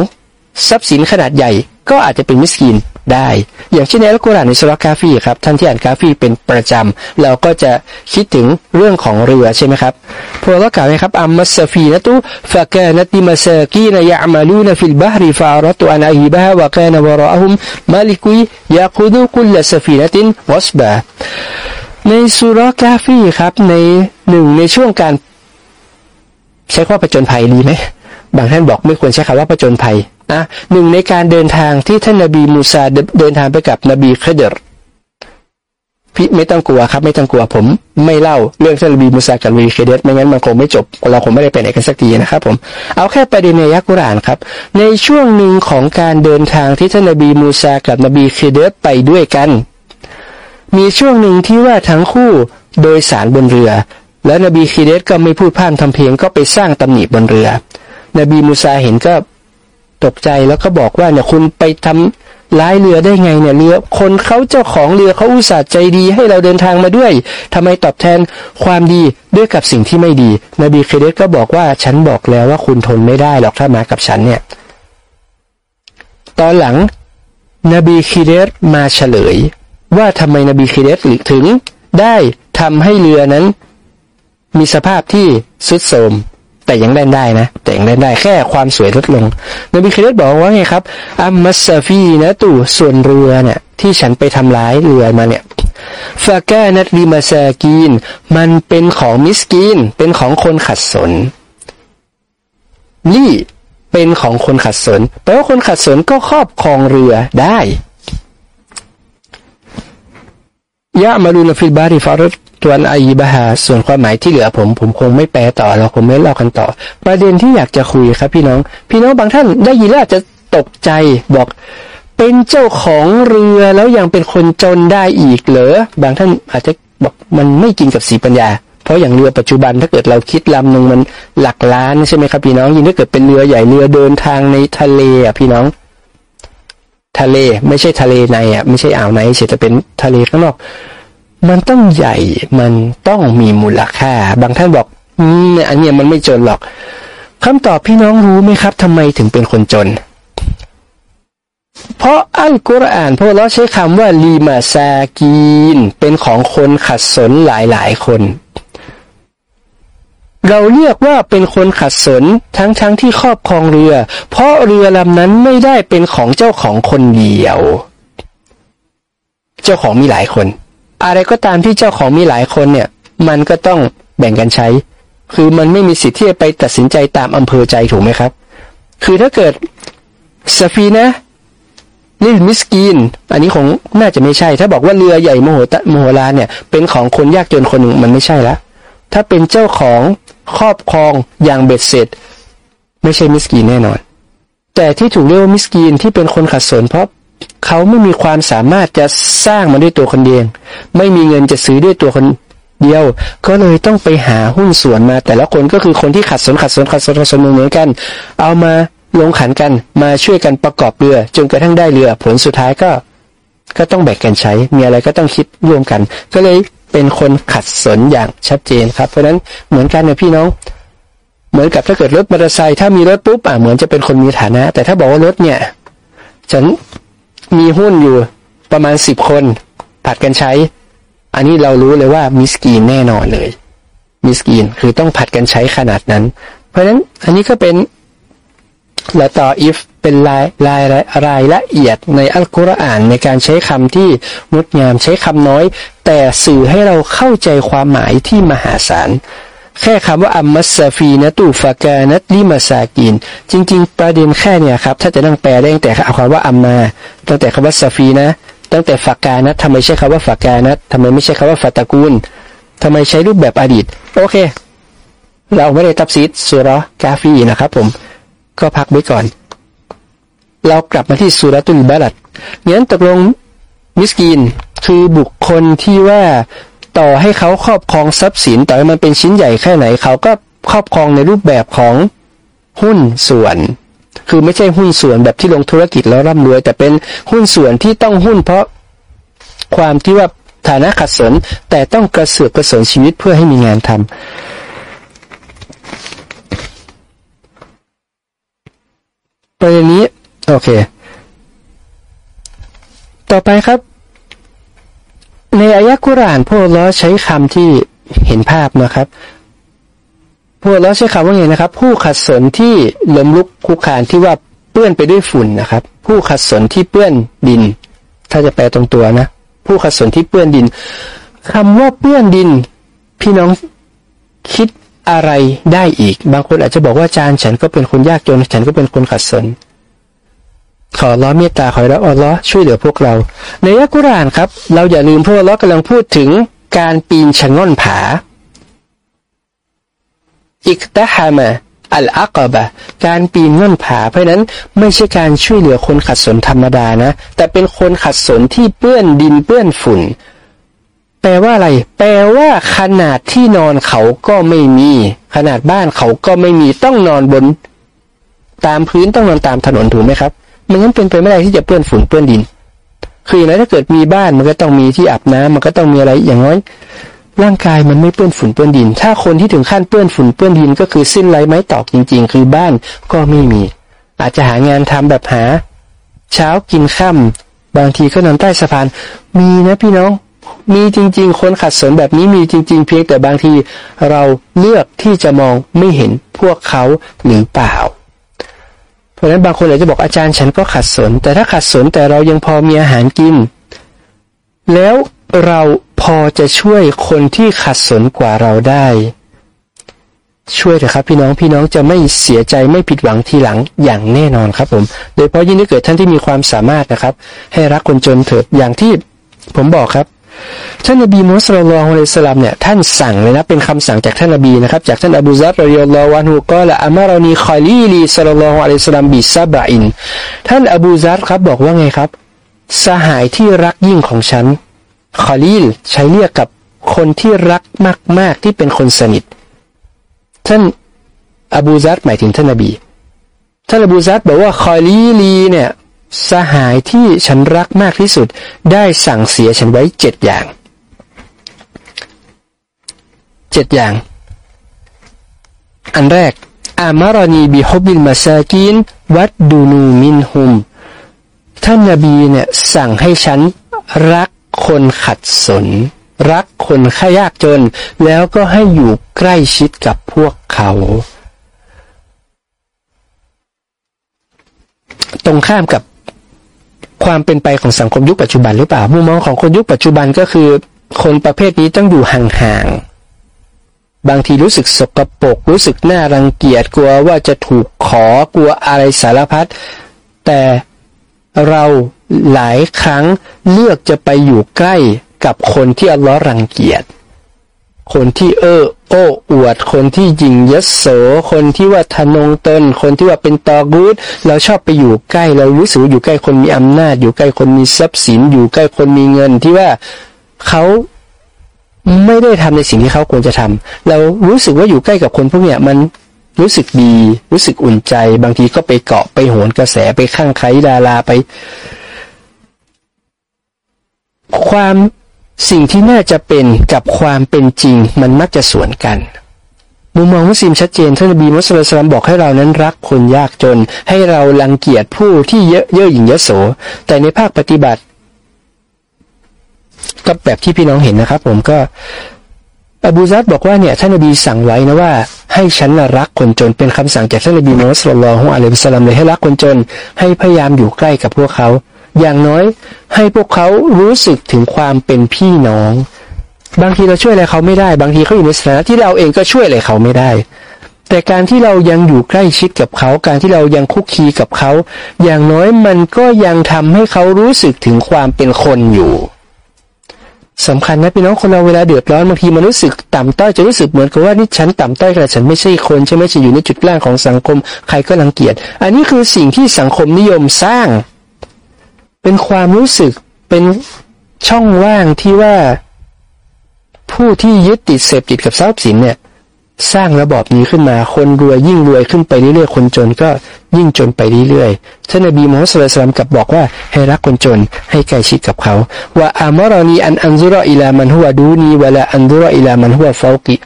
ทรัพย์สินขนาดใหญ่ ก็อาจจะเป็นมิสกีน ได้ อย่างเช่นในอัลกุรอานในซูเราะฮ์กะฮ์ฟีครับท่านที่อ่านกะฮ์ฟีเป็นประจำเราก็จะคิดถึงเรื่องของเรือใช่ไหมครับพวกเรากล่าวไว้ครับأما السفينة فكانت لمساكين يعملون في البحر فأردت أن أعيبها وكان وراءهم ملك يأخذ كل سفينة غصباในซูเราะฮ์กะฮ์ฟีครับในหนึ่งในช่วงการใช้ข้อประจนภัยดีไหมบางท่านบอกไม่ควรใช้คำว่าประจนภัย นะหนึ่งในการเดินทางที่ท่านนาบีมูซาเดินทางไปกับนบีเคเดรพี่ไม่ต้องกลัวครับ ไม่ต้องกลัวผม ไม่เล่าเรื่องท่านนบีมูซากับนบีเคเดรไม่งั้นมันคงไม่จบเราคงไม่ได้ไปไหนกันสักทีนะครับผมเอาแค่ประเด็นในยักกุรานครับ ในช่วงหนึ่งของการเดินทางที่ท่านนบีมูซากับนบีเคเดรไปด้วยกัน มีช่วงหนึ่งที่ว่าทั้งคู่โดยสารบนเรือ แล้วนบีคีเดสก็ไม่พูดพร่ำทำเพลงก็ไปสร้างตำหนิบนเรือ นบีมูซาเห็นก็ ตกใจแล้วก็บอกว่าเนี่ยคุณไปทำร้ายเรือได้ไงเนี่ยเรือคนเขาเจ้าของเรือเขาอุตส่าห์ใจดีให้เราเดินทางมาด้วยทำไมตอบแทนความดีด้วยกับสิ่งที่ไม่ดี นบีเคเดสก็บอกว่าฉันบอกแล้วว่าคุณทนไม่ได้หรอกถ้ามากับฉันเนี่ย ตอนหลังนบีคีเดสมาเฉลย ว่าทำไมนบีคีเดสถึงได้ทำให้เรือนั้น มีสภาพที่ทรุดโทรม แต่ยังแล่นได้นะ แต่ยังแล่นได้แค่ความสวยลดลงนบีเคเดบอกว่าไงครับأما السفينةส่วนเรือเนี่ยที่ฉันไปทำร้ายเรือมาเนี่ยفكانت لمساكين มันเป็นของมิสกีน เป็นของคนขัดสนلِ เป็นของคนขัดสนแปลว่าคนขัดสนก็ครอบครองเรือได้يعملون في البحر فأردت أن أعيبهاส่วนความหมายที่เหลือผม ผมคงไม่แปลต่อเราคงไม่เล่ากันต่อ ประเด็นที่อยากจะคุยครับ พี่น้อง พี่น้องบางท่านได้ยินแล้วอาจจะตกใจบอกเป็นเจ้าของเรือแล้วยังเป็นคนจนได้อีกเหรอบางท่านอาจจะบอกมันไม่จริงกับสีปัญญา เพราะอย่างเรือปัจจุบันถ้าเกิดเราคิดลำหนึ่งมันหลักล้านใช่ไหมครับพี่น้องยิ่งถ้าเกิดเป็นเรือใหญ่เรือเดินทางในทะเลอะพี่น้อง ทะเลไม่ใช่ทะเลในอะไม่ใช่อ่าวในเฉยแต่เป็นทะเลข้างนอก มันต้องใหญ่ มันต้องมีมูลค่า บางท่านบอกอืมอันนี้มันไม่จนหรอกคำตอบพี่น้องรู้ไหมครับทำไมถึงเป็นคนจน เพราะอัลกุรอานพวกเราใช้คำว่าลีมาซากีน เป็นของคนขัดสนหลายหลายคน เราเรียกว่าเป็นคนขัดสนทั้งๆทที่ครอบครองเรือ เพราะเรือลำนั้นไม่ได้เป็นของเจ้าของคนเดียว เจ้าของมีหลายคน อะไรก็ตามที่เจ้าของมีหลายคนเนี่ย มันก็ต้องแบ่งกันใช้ คือมันไม่มีสิทธิ์ที่จะไปตัดสินใจตามอำเภอใจถูกไหมครับ คือถ้าเกิดสฟีนะลิลมิสกีน อันนี้คงน่าจะไม่ใช่ ถ้าบอกว่าเรือใหญ่มโหตมโหฬาเนี่ย เป็นของคนยากจนคนหนึ่งมันไม่ใช่ละ ถ้าเป็นเจ้าของครอบครองอย่างเบ็ดเสร็จ ไม่ใช่มิสกีนแน่นอน แต่ที่ถูกเรียกว่ามิสกีนที่เป็นคนขัดสนเพราะ เขาไม่มีความสามารถจะสร้างมันด้วยตัวคนเดียวไม่มีเงินจะซื้อด้วยตัวคนเดียว ก็เลยต้องไปหาหุ้นส่วนมา แต่ละคนก็คือคนที่ขัดสนขัดสนขัดสนขัดสนเหมือนกัน เอามาลงขันกันมาช่วยกันประกอบเรือ จนกระทั่งได้เรือ ผลสุดท้ายก็ ก็ต้องแบ่งกันใช้ มีอะไรก็ต้องคิดร่วมกัน ก็เลยเป็นคนขัดสนอย่างชัดเจนครับ เพราะฉะนั้นเหมือนกันนะพี่น้องเหมือนกับถ้าเกิดรถมอเตอร์ไซค์ถ้ามีรถปุ๊บอะเหมือนจะเป็นคนมีฐานะ แต่ถ้าบอกว่ารถเนี่ย ฉัน มีหุ้นอยู่ประมาณสิบคนผัดกันใช้ อันนี้เรารู้เลยว่ามิสกีนแน่นอนเลย มิสกีนคือต้องผัดกันใช้ขนาดนั้น เพราะฉะนั้นอันนี้ก็เป็นละต่ออิฟเป็นรายรายรายละเอียดในอัลกุรอานในการใช้คำที่งดงามใช้คำน้อย แต่สื่อให้เราเข้าใจความหมายที่มหาศาล แค่คำว่าอัมมัสซาฟีนะตูฟากานัตลิมาซากิน จริง ๆ ประเด็นแค่เนี่ยครับ ถ้าจะนั่งแปลได้ตั้งแต่เอาคำว่าอัมมา ตั้งแต่คำว่าซาฟีนะ ตั้งแต่ฟากานัตทำไมใช้คำว่าฟากานัตทำไมไม่ใช่คำว่าฟาตะกูลทำไมใช้รูปแบบอดีต โอเค เราไม่ได้ตับซีดสุรกาฟีนะครับ ผม ก็พักไว้ก่อน เรากลับมาที่สุรตุลบาลัดงั้นตกลงมิสกีนคือบุคคลที่ว่า ต่อให้เขาครอบครองทรัพย์สินต่อให้มันเป็นชิ้นใหญ่แค่ไหน เขาก็ครอบครองในรูปแบบของหุ้นส่วน คือไม่ใช่หุ้นส่วนแบบที่ลงธุรกิจแล้วร่ำรวย แต่เป็นหุ้นส่วนที่ต้องหุ้นเพราะความที่ว่าฐานะขัดสน แต่ต้องกระเสือกกระสนชีวิตเพื่อให้มีงานทำประเด็นนี้ โอเค ต่อไปครับ ในอายะกุรานพวกเราใช้คำที่เห็นภาพนะครับ พวกเราใช้คำว่าไงนะครับ ผู้ขัดสนที่ล้มลุกคุกคานที่ว่าเปื้อนไปด้วยฝุ่นนะครับ ผู้ขัดสนที่เปื้อนดิน ถ้าจะแปลตรงตัวนะ ผู้ขัดสนที่เปื้อนดินคำว่าเปื้อนดิน พี่น้องคิดอะไรได้อีก บางคนอาจจะบอกว่าอาจารย์ฉันก็เป็นคนยากจน ฉันก็เป็นคนขัดสน ขอร้อเมตตาขอรับอัลลอฮ์ช่วยเหลือพวกเรา ในยักุรานครับ เราอย่าลืมพวกเรากำลังพูดถึงการปีนชะง่อนผา อิกตะฮามะอัลอักบะการปีนง่อนผา เพราะนั้นไม่ใช่การช่วยเหลือคนขัดสนธรรมดานะ แต่เป็นคนขัดสนที่เปื้อนดินเปื้อนฝุ่น แปลว่าอะไร แปลว่าขนาดที่นอนเขาก็ไม่มี ขนาดบ้านเขาก็ไม่มีต้องนอนบน ตามพื้นต้องนอนตามถนนถูกไหมครับ มันงั้นเป็นไปไม่ได้ที่จะเปื้อนฝุ่นเปื้อนดิน คืออย่างไรถ้าเกิดมีบ้านมันก็ต้องมีที่อาบน้ำมันก็ต้องมีอะไรอย่างน้อย ร่างกายมันไม่เปื้อนฝุ่นเปื้อนดิน ถ้าคนที่ถึงขั้นเปื้อนฝุ่นเปื้อนดิน ก็คือสิ้นไรไม้ตอกจริง ๆ คือบ้านก็ไม่มี อาจจะหางานทำแบบหา เช้ากินค่ำบางทีก็นอนใต้สะพาน มีนะพี่น้องมีจริง ๆ คนขัดสนแบบนี้มีจริง ๆ เพียงแต่บางที เราเลือกที่จะมองไม่เห็นพวกเขาหรือเปล่า เพราะฉะนั้นบางคนอาจจะบอกอาจารย์ฉันก็ขัดสน แต่ถ้าขัดสนแต่เรายังพอมีอาหารกิน แล้วเราพอจะช่วยคนที่ขัดสนกว่าเราได้ ช่วยเถอะครับ พี่น้องพี่น้องจะไม่เสียใจไม่ผิดหวังทีหลังอย่างแน่นอนครับผม โดยเฉพาะยิ่งถ้าเกิดท่านที่มีความสามารถนะครับ ให้รักคนจนเถิดอย่างที่ผมบอกครับ ท่านนบี صلى الله عليه وسلمเนี่ยท่านสั่งเลยนะเป็นคำสั่งจากท่านนบีนะครับจากท่านอบูซัรرضي الله عنه قال أمرني خليلي صلى الله عليه وسلم بسبعท่านอบูซัรครับบอกว่าไงครับ สหายที่รักยิ่งของฉันخليل ใช้เรียกกับคนที่รักมาก ๆ ที่เป็นคนสนิท ท่านอบูซัรหมายถึงท่านนบี ท่านอบูซัรบอกว่าخليلي เนี่ย สหายที่ฉันรักมากที่สุดได้สั่งเสียฉันไว้เจ็ดอย่างเจ็ดอย่าง อันแรก อามารณีบิฮบิลมาซากินวัดดูนูมินฮุม ท่านนบีเนี่ยสั่งให้ฉันรักคนขัดสน รักคนขยากจน แล้วก็ให้อยู่ใกล้ชิดกับพวกเขา ตรงข้ามกับ ความเป็นไปของสังคมยุคปัจจุบันหรือเปล่ามุมมองของคนยุคปัจจุบันก็คือ คนประเภทนี้ต้องอยู่ห่างๆบางทีรู้สึกสกปรกรู้สึกน่ารังเกียจกลัวว่าจะถูกขอกลัวอะไรสารพัดแต่เราหลายครั้งเลือกจะไปอยู่ใกล้กับคนที่อัลลอฮ์รังเกียจคนที่เออ โอ้อวดคนที่ยิงยโส คนที่ว่าทนงตน คนที่ว่าเป็นตอกูดเราชอบไปอยู่ใกล้ เรารู้สึกอยู่ใกล้คนมีอำนาจ อยู่ใกล้คนมีทรัพย์สิน อยู่ใกล้คนมีเงินที่ว่าเขาไม่ได้ทำในสิ่งที่เขาควรจะทำเรารู้สึกว่าอยู่ใกล้กับคนพวกเนี้ยมันรู้สึกดี รู้สึกอุ่นใจ บางทีก็ไปเกาะไปโหนกระแสไปข้างใครดาราไป ความ สิ่งที่น่าจะเป็นกับความเป็นจริงมันมักจะสวนกันมุมมองมุสลิมชัดเจนท่านนบีมุสลิมบอกให้เรานั้นรักคนยากจน ให้เราลังเกียจผู้ที่เยอะเยอะหยิ่งเยอะโส แต่ในภาคปฏิบัติก็แบบที่พี่น้องเห็นนะครับ ผมก็อบูซัดบอกว่าเนี่ยท่านนบีสั่งไว้นะว่า ให้ฉันรักคนจนเป็นคำสั่งจากท่านนบีมุสลิมของอะลัยฮิสลามเลยให้รักคนจน ให้พยายามอยู่ใกล้กับพวกเขา อย่างน้อยให้พวกเขารู้สึกถึงความเป็นพี่น้อง บางทีเราช่วยอะไรเขาไม่ได้ บางทีเขาอยู่ในสถานะที่เราเองก็ช่วยอะไรเขาไม่ได้ แต่การที่เรายังอยู่ใกล้ชิดกับเขา การที่เรายังคุกคีกับเขา อย่างน้อยมันก็ยังทำให้เขารู้สึกถึงความเป็นคนอยู่สำคัญนะพี่น้องคนเราเวลาเดือดร้อนบางทีมันรู้สึกต่ำต้อยจะรู้สึกเหมือนกับว่านี่ฉันต่ำต้อยแต่ฉันไม่ใช่คนใช่ไหมจะอยู่ในจุดล่างของสังคม ใครก็รังเกียจ อันนี้คือสิ่งที่สังคมนิยมสร้าง เป็นความรู้สึกเป็นช่องว่างที่ว่า ผู้ที่ยึดติดเสพติดกับทรัพย์สินเนี่ย สร้างระบอบนี้ขึ้นมา คนรวยยิ่งรวยขึ้นไปเรื่อยๆคนจนก็ยิ่งจนไปเรื่อยๆท่านนบีมูฮัมมัดสุลตามกับบอกว่าให้รักคนจนให้ใกล้ชิดกับเขา ว่าอามารอนีอันอันซุรออิลามันหัวดูนีเวลาอันซุรออิลามันหัวฟากิ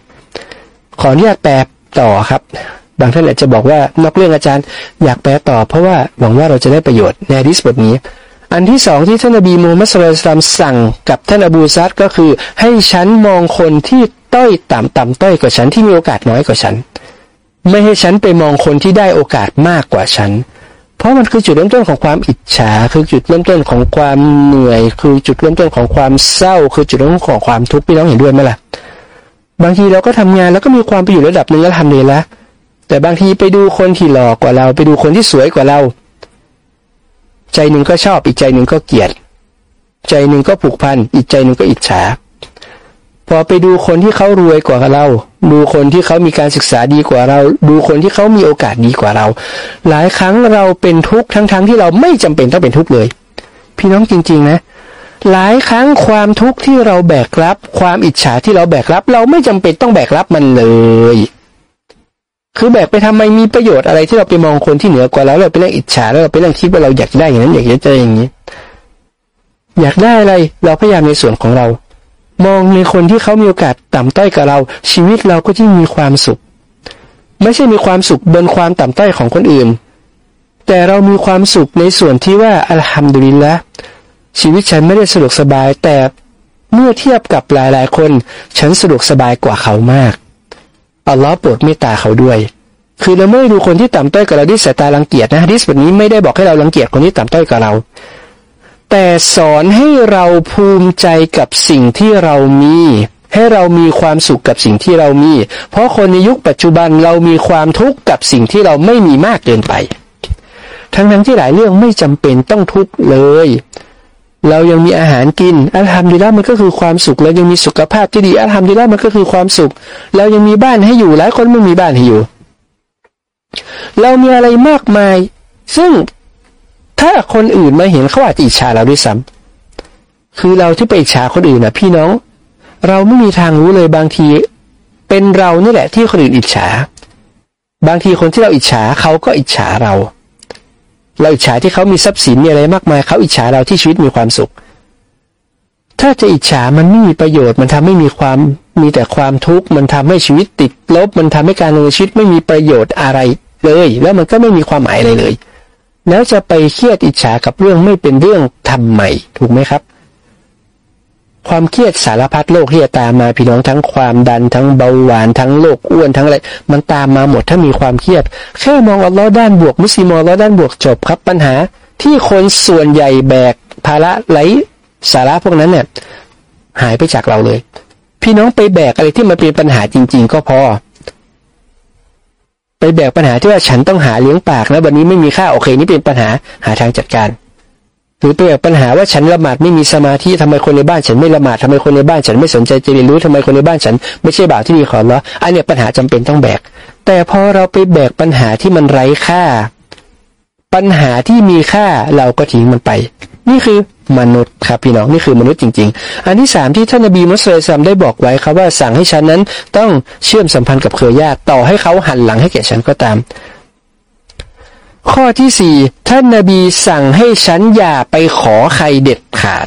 ขออนุญาตแปลต่อครับบางท่านอาจจะบอกว่านอกเรื่องอาจารย์อยากแปลต่อเพราะว่าหวังว่าเราจะได้ประโยชน์ในดิสบทนี้ อันที่สองที่ท่านอบีมูฮัมมัดสุลตามสั่งกับท่านอบูซัดก็คือ ให้ฉันมองคนที่ต้อยต่ำต่ำต้อยกว่าฉันที่มีโอกาสน้อยกว่าฉัน ไม่ให้ฉันไปมองคนที่ได้โอกาสมากกว่าฉัน เพราะมันคือจุดเริ่มต้นของความอิจฉา คือจุดเริ่มต้นของความเหนื่อย คือจุดเริ่มต้นของความเศร้า คือจุดเริ่มต้นของความทุกข์พี่น้องเห็นด้วยไหมล่ะ บางทีเราก็ทำงานแล้วก็มีความไปอยู่ระดับหนึ่งแล้วทำเลยละแต่บางทีไปดูคนที่หล่อกว่าเรา ไปดูคนที่สวยกว่าเรา ใจหนึ่งก็ชอบอีกใจหนึ่งก็เกลียด ใจหนึ่งก็ผูกพันอีกใจหนึ่งก็อิจฉาพอไปดูคนที่เขารวยกว่าเรา ดูคนที่เขามีการศึกษาดีกว่าเรา ดูคนที่เขามีโอกาสดีกว่าเรา หลายครั้งเราเป็นทุกข์ทั้งๆทที่เราไม่จำเป็นต้องเป็นทุกข์เลย พี่น้องจริง ๆ นะ หลายครั้งความทุกข์ที่เราแบกรับ ความอิจฉาที่เราแบกรับ เราไม่จำเป็นต้องแบกรับมันเลย คือแบกไปทำไมมีประโยชน์อะไรที่เราไปมองคนที่เหนือกว่าเราเราไปเรื่องอิจฉาแล้วเราไปเรื่องคิดว่าเราอยากได้อย่างนั้นอยากจะเจออย่างนี้ อยากได้อะไรเราพยายามในส่วนของเรา มองในคนที่เขามีโอกาสต่ำต้อยกับเรา ชีวิตเราก็ยิ่มีความสุข ไม่ใช่มีความสุขบนความต่ำต้อยของคนอื่น แต่เรามีความสุขในส่วนที่ว่าอัลฮัมดุลิลละชีวิตฉันไม่ได้สะดวกสบายแต่เมื่อเทียบกับหลายๆ คน ฉันสะดวกสบายกว่าเขามาก อัลลอฮ์โปรดเมตตาเขาด้วย คือเราไม่ดูคนที่ต่ำต้อยกับเราด้วยสายตารังเกียจนะฮะดิสแบบนี้ไม่ได้บอกให้เรารังเกียจคนที่ต่ำต้อยกับเรา แต่สอนให้เราภูมิใจกับสิ่งที่เรามี ให้เรามีความสุขกับสิ่งที่เรามี เพราะคนในยุคปัจจุบันเรามีความทุกข์กับสิ่งที่เราไม่มีมากเกินไป ทั้งทั้งที่หลายเรื่องไม่จำเป็นต้องทุกข์เลย เรายังมีอาหารกินอัลฮัมดุลิลละมันก็คือความสุขเรายังมีสุขภาพที่ดีอัลฮัมดุลิลละมันก็คือความสุข เรายังมีบ้านให้อยู่หลายคนไม่มีบ้านให้อยู่ เรามีอะไรมากมาย ซึ่งถ้าคนอื่นมาเห็นเขาอาจจะอิจฉาเราด้วยซ้ำคือเราที่ไปอิจฉาคนอื่นนะพี่น้อง เราไม่มีทางรู้เลยบางที เป็นเรานี่แหละที่คนอื่นอิจฉา บางทีคนที่เราอิจฉาเขาก็อิจฉาเรา เราอิจฉาที่เขามีทรัพย์สินมีอะไรมากมายเขาอิจฉาเราที่ชีวิตมีความสุข ถ้าจะอิจฉามันไม่มีประโยชน์ มันทำให้มีความมีแต่ความทุกข์มันทำให้ชีวิตติดลบ มันทำให้การดำเนินชีวิตไม่มีประโยชน์อะไรเลย แล้วมันก็ไม่มีความหมายอะไรเลย แล้วจะไปเครียดอิจฉากับเรื่องไม่เป็นเรื่องทำใหม่ถูกไหมครับ ความเครียดสารพัดโรคที่จะตามมาพี่น้องทั้งความดันทั้งเบาหวานทั้งโรคอ้วนทั้งอะไรมันตามมาหมดถ้ามีความเครียด แค่มองอัลลอฮ์ด้านบวก มุสลิมอัลลอฮ์ด้านบวกจบครับปัญหา ที่คนส่วนใหญ่แบกภาระไหลสาระพวกนั้นเนี่ยหายไปจากเราเลย พี่น้องไปแบกอะไรที่มันเป็นปัญหาจริง ๆ ก็พอ ไปแบกปัญหาที่ว่าฉันต้องหาเลี้ยงปากนะวันนี้ไม่มีค่าโอเค นี่เป็นปัญหาหาทางจัดการ หรือไปแบกปัญหาว่าฉันละหมาดไม่มีสมาธิทำไมคนในบ้านฉันไม่ละหมาดทำไมคนในบ้านฉันไม่สนใจจะเรียนรู้ทำไมคนในบ้านฉันไม่ใช่บ่าวที่มีขอรออันเนี้ยปัญหาจำเป็นต้องแบก แต่พอเราไปแบกปัญหาที่มันไร้ค่า ปัญหาที่มีค่าเราก็ทิ้งมันไป นี่คือมนุษย์ครับพี่น้องนี่คือมนุษย์จริง ๆ อันที่สามที่ท่านนบีมุสลิมได้บอกไว้ครับว่าสั่งให้ฉันนั้นต้องเชื่อมสัมพันธ์กับเครือญาติต่อให้เขาหันหลังให้แก่ฉันก็ตาม ข้อที่สี่ท่านนบีสั่งให้ฉันอย่าไปขอใครเด็ดขาด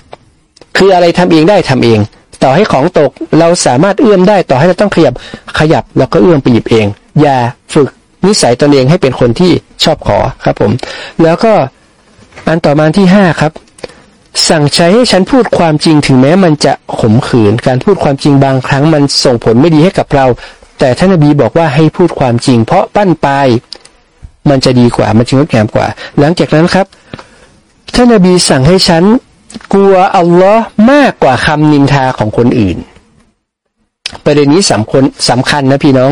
คืออะไรทำเองได้ทำเอง ต่อให้ของตกเราสามารถเอื้อมได้ต่อให้เราต้องขยับขยับเราก็เอื้อมไปหยิบเอง อย่าฝึกนิสัยตนเองให้เป็นคนที่ชอบขอครับผม แล้วก็อันต่อมาที่ห้าครับ สั่งใช้ให้ฉันพูดความจริงถึงแม้มันจะขมขื่นการพูดความจริงบางครั้งมันส่งผลไม่ดีให้กับเรา แต่ท่านนบีบอกว่าให้พูดความจริง เพราะปั้นปลาย มันจะดีกว่า มันจะงดงามกว่า หลังจากนั้นครับ ท่านนบีสั่งให้ฉันกลัวอัลลอฮ์มากกว่าคำนินทาของคนอื่น ประเด็นนี้สำคัญสำคัญนะพี่น้อง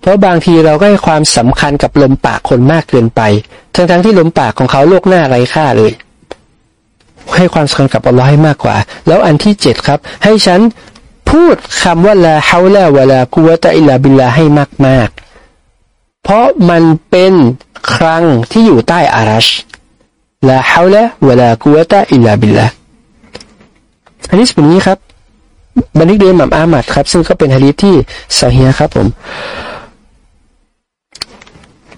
เพราะบางทีเราก็ให้ความสำคัญกับลมปากคนมากเกินไป ทั้งๆทที่ลมปากของเขาโลกหน้าไร้ค่าเลย ให้ความสำคัญกับอัลลอฮ์ให้มากกว่า แล้วอันที่เจ็ดครับ ให้ฉันพูดคำว่าลาฮาวลาวะลากุวะตะอิลาบิลลาให้มากมาก เพราะมันเป็นครั้งที่อยู่ใต้อารัชลาฮาวลาวะลากุวะตะอิลาบิลลาฮะดิษบบนี้ครับ บันทึกโดยมัมอามัดครับ ซึ่งก็เป็นฮะดิษที่สเฮียครับผม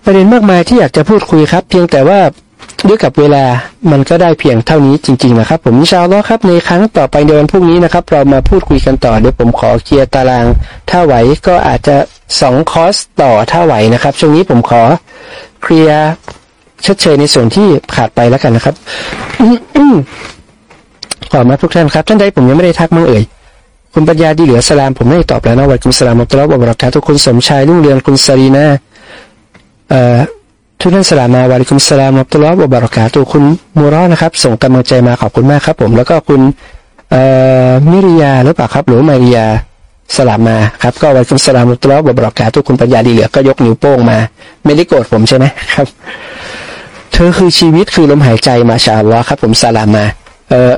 ประเด็นมากมายที่อยากจะพูดคุยครับ เพียงแต่ว่าด้วยกับเวลามันก็ได้เพียงเท่านี้จริง ๆ นะครับ ผมชาวล้อครับในครั้งต่อไปในวันพรุ่งนี้นะครับ เรามาพูดคุยกันต่อเดี๋ยวผมขอเคลียร์ตาราง ถ้าไหวก็อาจจะ สองคอร์สต่อถ้าไหวนะครับ ช่วงนี้ผมขอเคลียร์ชดเชยในส่วนที่ขาดไปแล้วกันนะครับขอมาทุกท่านครับ ท่านใดผมยังไม่ได้ทักมั่งเอ่ยคุณปัญญาดีเหลือสลามผมไม่ตอบแล้วนะวัดคุณสลามอัตลอบอบรักาทุกคนสมชายรุ่งเรืองคุณสรีนาเอ่อทุกท่านสลามมาวาริคุมสลามอัตลอบอบรักาตุคุณมูรอนะครับ ส่งกำลังใจมาขอบคุณมากครับ ผมแล้วก็คุณเอ่อมิริยาหรือเปล่าครับ หรือมาริยา สลามมาครับก็วันคุณสลามอัตลอบบรักาทุกคุณปัญญาดีเหลือก็ยกนิ้วโป้งมา ไม่ได้โกรธผมใช่ไหมครับ เธอคือชีวิตคือลมหายใจมาชาลอครับ ผมสลามมา เออ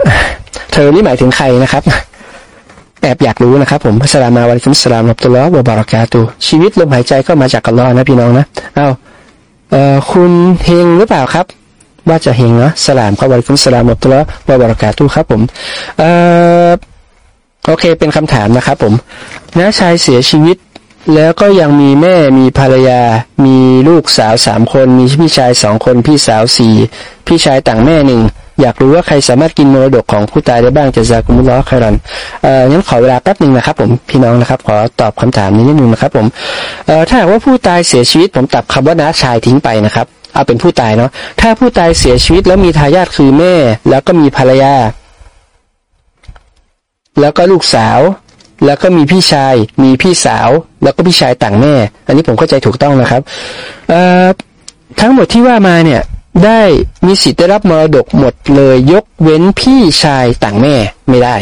เธอนี่หมายถึงใครนะครับแอบอยากรู้นะครับผมสลามาวะลิคุมสลามอับตุลอฮ์วะบารักาตุชีวิตลมหายใจก็มาจากอัลลอฮ์นะพี่น้องนะเอาเออคุณเฮงหรือเปล่าครับ ว่าจะเฮงเนาะสลามครับวะลิคุมสลามอับตุลอฮ์วะบารักาตุครับ ผม เออ โอเคเป็นคำถามนะครับผมน้าชายเสียชีวิต แล้วก็ยังมีแม่มีภรรยา มีลูกสาวสามคน มีพี่ชายสองคนพี่สาวสี่พี่ชายต่างแม่หนึ่งอยากรู้ว่าใครสามารถกินมรดกของผู้ตายได้บ้างจะจากุมุลลอฮ์ครันเอ่องั้นขอเวลาแป๊บหนึ่งนะครับผมพี่น้องนะครับ ขอตอบคำถามนี้นิดนึงนะครับผมเอ่อถ้าหากว่าผู้ตายเสียชีวิต ผมตัดคำว่าน้าชายทิ้งไปนะครับ เอาเป็นผู้ตายเนาะถ้าผู้ตายเสียชีวิตแล้วมีทายาทคือแม่ แล้วก็มีภรรยา แล้วก็ลูกสาว แล้วก็มีพี่ชาย มีพี่สาว แล้วก็พี่ชายต่างแม่ อันนี้ผมเข้าใจถูกต้องนะครับทั้งหมดที่ว่ามาเนี่ยได้มีสิทธิ์ได้รับมรดกหมดเลยยกเว้นพี่ชายต่างแม่ไม่ได้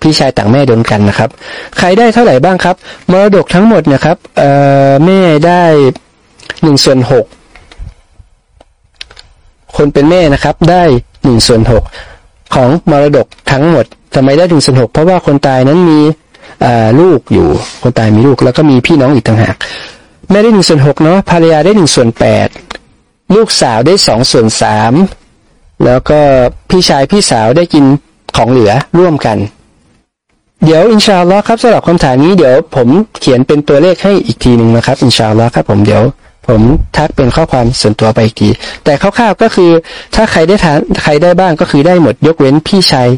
พี่ชายต่างแม่โดนกันนะครับ ใครได้เท่าไหร่บ้างครับ มรดกทั้งหมดนะครับแม่ได้หนึ่งส่วนหกคนเป็นแม่นะครับได้หนึ่งส่วนหกของมรดกทั้งหมด ทำไมได้หนึ่งส่วนหกเพราะว่าคนตายนั้นมีลูกอยู่ คนตายมีลูกแล้วก็มีพี่น้องอีกต่างหากแม่ได้หนึ่งส่วนหกเนาะภรรยาได้หนึ่งส่วนแปดลูกสาวได้สองส่วนสามแล้วก็พี่ชายพี่สาวได้กินของเหลือร่วมกัน เดี๋ยวอินชาอัลลอฮ์ครับสำหรับคำถามนี้เดี๋ยวผมเขียนเป็นตัวเลขให้อีกทีหนึ่งนะครับอินชาอัลลอฮ์ครับผมเดี๋ยวผมทักเป็นข้อความส่วนตัวไปอีกที แต่คร่าวๆก็คือถ้าใครได้ทานใครได้บ้างก็คือได้หมดยกเว้นพี่ชาย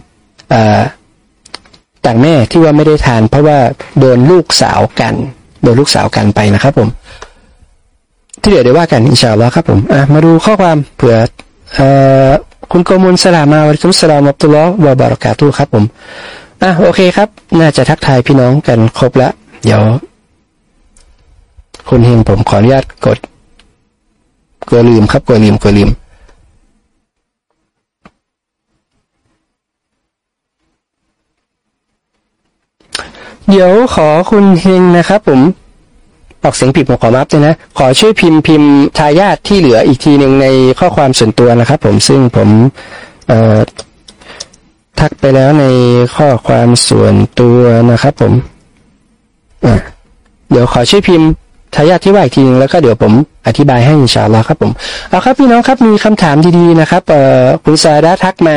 ต่างแม่ที่ว่าไม่ได้ทาน เพราะว่าโดนลูกสาวกัน โดนลูกสาวกันไปนะครับผม ที่เหลือเดี๋ยวว่ากันอินชาอัลลอฮ์ครับผมอะมาดูข้อความเผื่อเออคุณโกมุลสลามาวัคุมสลามอับตุลลอฮ์วะบารอกาตุครับผมอะโอเคครับ น่าจะทักทายพี่น้องกันครบแล้วเดี๋ยว คุณเฮงผมขออนุญาตกดกลัวลืมครับกลัวลืมกลัวลืม เดี๋ยวขอคุณเฮงนะครับผมออกเสียงผิดผมขอมาบด้วยนะ ขอช่วยพิมพ์พิมพ์ทายาทที่เหลืออีกทีหนึ่งในข้อความส่วนตัวนะครับ ผมซึ่งผมเอ่อทักไปแล้วในข้อความส่วนตัวนะครับผมเดี๋ยวขอช่วยพิมพ์ทายาทที่ว่าอีกทีนึงแล้วก็เดี๋ยวผมอธิบายให้อินชาอัลลอฮ์ครับผมเอาครับพี่น้องครับมีคำถามดีๆนะครับเอ่อคุณซาดาทักมา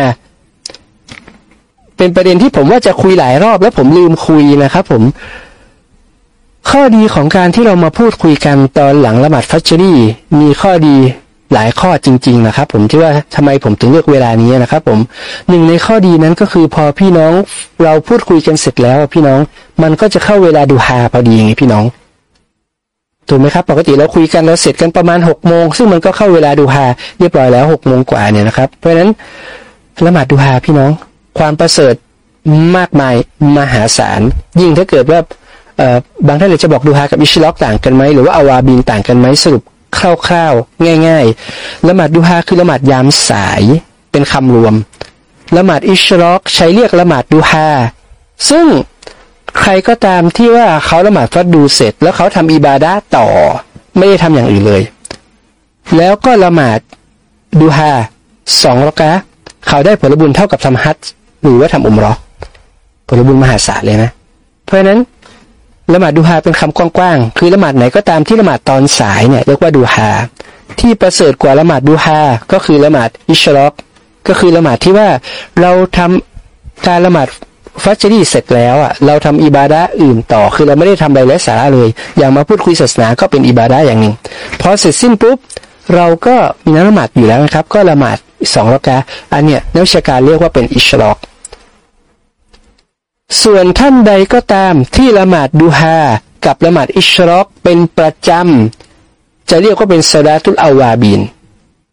เป็นประเด็นที่ผมว่าจะคุยหลายรอบแล้วผมลืมคุยนะครับผม ข้อดีของการที่เรามาพูดคุยกันตอนหลังละหมาดฟัชชรี่ มีข้อดีหลายข้อจริง ๆ นะครับ ผมที่ว่าทำไมผมถึงเลือกเวลานี้นะครับ ผมหนึ่งในข้อดีนั้นก็คือพอพี่น้องเราพูดคุยกันเสร็จแล้วพี่น้อง มันก็จะเข้าเวลาดูฮาพอดีไงพี่น้องถูกไหมครับปกติเราคุยกันเราเสร็จกันประมาณหกโมงซึ่งมันก็เข้าเวลาดูฮาเรียบร้อยแล้วหกโมงกว่าเนี่ยนะครับ เพราะฉะนั้นละหมาดดูฮาพี่น้อง ความประเสริฐมากมายมหาศาล ยิ่งถ้าเกิดว่าบางท่านเลยจะบอกดูฮากับอิชล็อกต่างกันไหมหรือว่าอาวาบินต่างกันไหมสรุปคร่าวๆ ง่ายๆละหมาดดูฮาคือละหมาดยามสายเป็นคำรวมละหมาดอิชล็อกใช้เรียกละหมาดดูฮาซึ่งใครก็ตามที่ว่าเขาละหมาดฟัดดูเสร็จ แล้วเขาทำอิบาดาต่อ ไม่ได้ทำอย่างอื่นเลย แล้วก็ละหมาดดูฮาสองรอกะเขาได้ผลบุญเท่ากับทำฮัจ หรือว่าทำอุมรอผลบุญมหาศาลเลยนะ เพราะฉะนั้นละหมาดดูฮาเป็นคำกว้างๆ คือละหมาดไหนก็ตามที่ละหมาดตอนสายเนี่ยเรียกว่าดูฮา ที่ประเสริฐกว่าละหมาดดูฮา ก็คือละหมาดอิชรอก ก็คือละหมาดที่ว่าเราทำการละหมาดฟัจรีเสร็จแล้วอะ เราทำอิบาดะอื่นต่อ คือเราไม่ได้ทำอะไรและสาระเลย อย่างมาพูดคุยศาสนาก็เป็นอิบาดะอย่างหนึ่ง พอเสร็จสิ้นปุ๊บ เราก็มีน้ำละหมาดอยู่แล้วนะครับ ก็ละหมาดสองรักะอันเนี้ยนักวิชาการเรียกว่าเป็นอิชรอก ส่วนท่านใดก็ตามที่ละหมาดดูฮากับละหมาดอิชรอกเป็นประจำ จะเรียกว่าเป็นสดาตุลอาวาบิน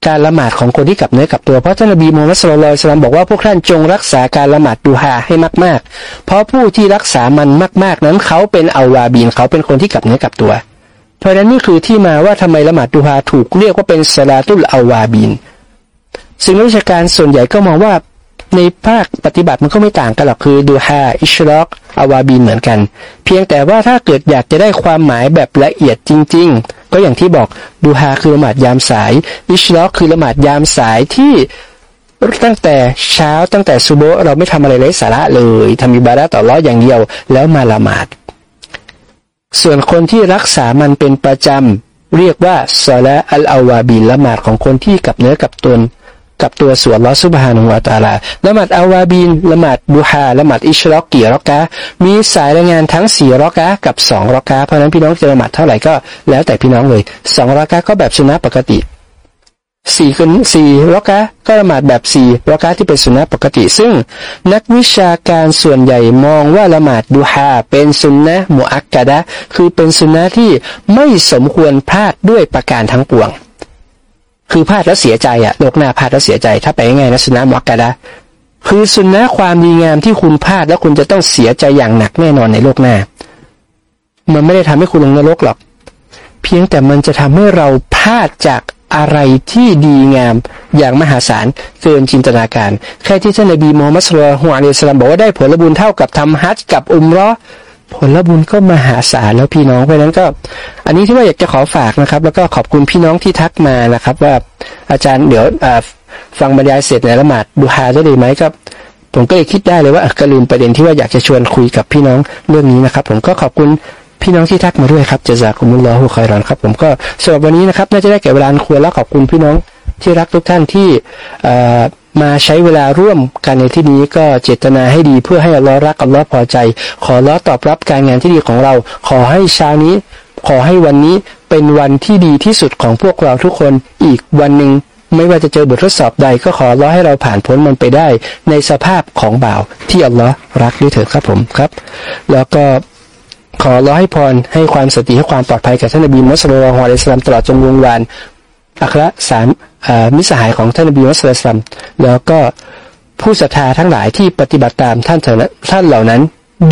การละหมาดของคนที่กลับเนื้อกลับตัวเพราะท่านนบีมูฮัมมัดสุลลัลสลามบอกว่าพวกท่านจงรักษาการละหมาดดูฮาให้มาก ๆ เพราะผู้ที่รักษามันมาก ๆ นั้นเขาเป็นอาวาบีนเขาเป็นคนที่กลับเนื้อกลับตัว เพราะนั้นนี่คือที่มาว่าทำไมละหมาดดูฮาถูกเรียกว่าเป็นสลาตุลอาวาบีนซึ่งนักวิชาการส่วนใหญ่ก็มองว่า ในภาคปฏิบัติมันก็ไม่ต่างกันหรอกคือดูฮาอิชรอกอาวาบีเหมือนกัน เพียงแต่ว่าถ้าเกิดอยากจะได้ความหมายแบบละเอียดจริง ๆ ก็อย่างที่บอกดูฮาคือละหมาดยามสาย อิชรอกคือละหมาดยามสายที่ตั้งแต่เช้าตั้งแต่ซูโบเราไม่ทำอะไรเลยสาระเลยทำอิบาระต่อร้ออย่างเดียว แล้วมาละหมาด ส่วนคนที่รักษามันเป็นประจำเรียกว่าซาละอัลอาวาบีนละหมาดของคนที่กับเนื้อกับตน กับตัวส่วนลอสุบฮานุวาตาลาละหมาดอาวาบินละหมาดดูฮาละหมาดอิชรอกกี่รอกะมีสายรายงานทั้งสี่รอกะกับสองรอกะเพราะนั้นพี่น้องจะละหมาดเท่าไหร่ก็แล้วแต่พี่น้องเลยสองรอกะก็แบบสุนัขปกติสี่คืนสี่รอกะก็ละหมาดแบบสี่รอกะที่เป็นสุนัขปกติ ซึ่งนักวิชาการส่วนใหญ่มองว่าละหมาดดูฮาเป็นสุนนะมุอักกะดะคือเป็นสุนนะที่ไม่สมควรพลาดด้วยประการทั้งปวง คือพลาดแล้วเสียใจอะโลกหน้าพลาดแล้วเสียใจ ถ้าไปง่ายนะสุนนะมักกะดะคือสุนนะความดีงามที่คุณพลาดแล้วคุณจะต้องเสียใจอย่างหนักแน่นอนในโลกหน้า มันไม่ได้ทำให้คุณลงนรกหรอก เพียงแต่มันจะทำให้เราพลาดจากอะไรที่ดีงามอย่างมหาศาลเกินจินตนาการ แค่ที่ท่านนบีมูฮัมมัดสุลต่านฮวาเลสลามบอกว่าได้ผลบุญเท่ากับทำฮัจกับอุมรอ ผลบุญก็มหาศาลแล้วพี่น้องเพราะนั้นก็ อันนี้ที่ว่าอยากจะขอฝากนะครับ แล้วก็ขอบคุณพี่น้องที่ทักมานะครับ ว่าอาจารย์เดี๋ยวฟังบรรยายเสร็จในละหมาดดูฮาได้ไหมครับผมก็เลยคิดได้เลยว่าก็ลืมประเด็นที่ว่าอยากจะชวนคุยกับพี่น้องเรื่องนี้นะครับ ผมก็ขอบคุณพี่น้องที่ทักมาด้วยครับจะจากคุณมุลลอฮุคอยรอนครับ ผมก็สำหรับวันนี้นะครับ น่าจะได้แก่เวลาควรแล้วขอบคุณพี่น้องที่รักทุกท่านที่ มาใช้เวลาร่วมกันในที่นี้ก็เจตนาให้ดีเพื่อให้อัลลอฮ์รักอัลลอฮ์พอใจ ขอร้อตอบรับการงานที่ดีของเรา ขอให้เช้านี้ ขอให้วันนี้เป็นวันที่ดีที่สุดของพวกเราทุกคนอีกวันหนึ่งไม่ว่าจะเจอบททดสอบใดก็ขอร้อให้เราผ่านพ้นมันไปได้ ในสภาพของบ่าวที่อัลลอฮ์รักด้วยเถิดครับผมครับ แล้วก็ขออัลลอฮ์ให้พรให้ความสันติให้ความปลอดภัยแก่ท่านนบี صلى الله عليه وسلمตลอดจนวงศ์วานอัครสาวก มิตรสหายของท่านนบี صلى الله عليه وسلم แล้วก็ผู้ศรัทธาทั้งหลายที่ปฏิบัติตามท่านท่านเหล่านั้น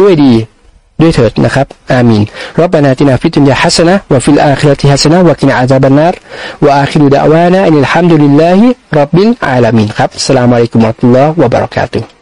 ด้วยดีด้วยเถิดนะครับ آمين ربنا آتنا في الدنيا حسنة وفي الآخرة حسنة وقنا عذاب النار وآخر دعوانا أن الحمد للهรับบิลอาลามินครับสลามอะลัยกุมอัลลอฮ์วะบารักาตุ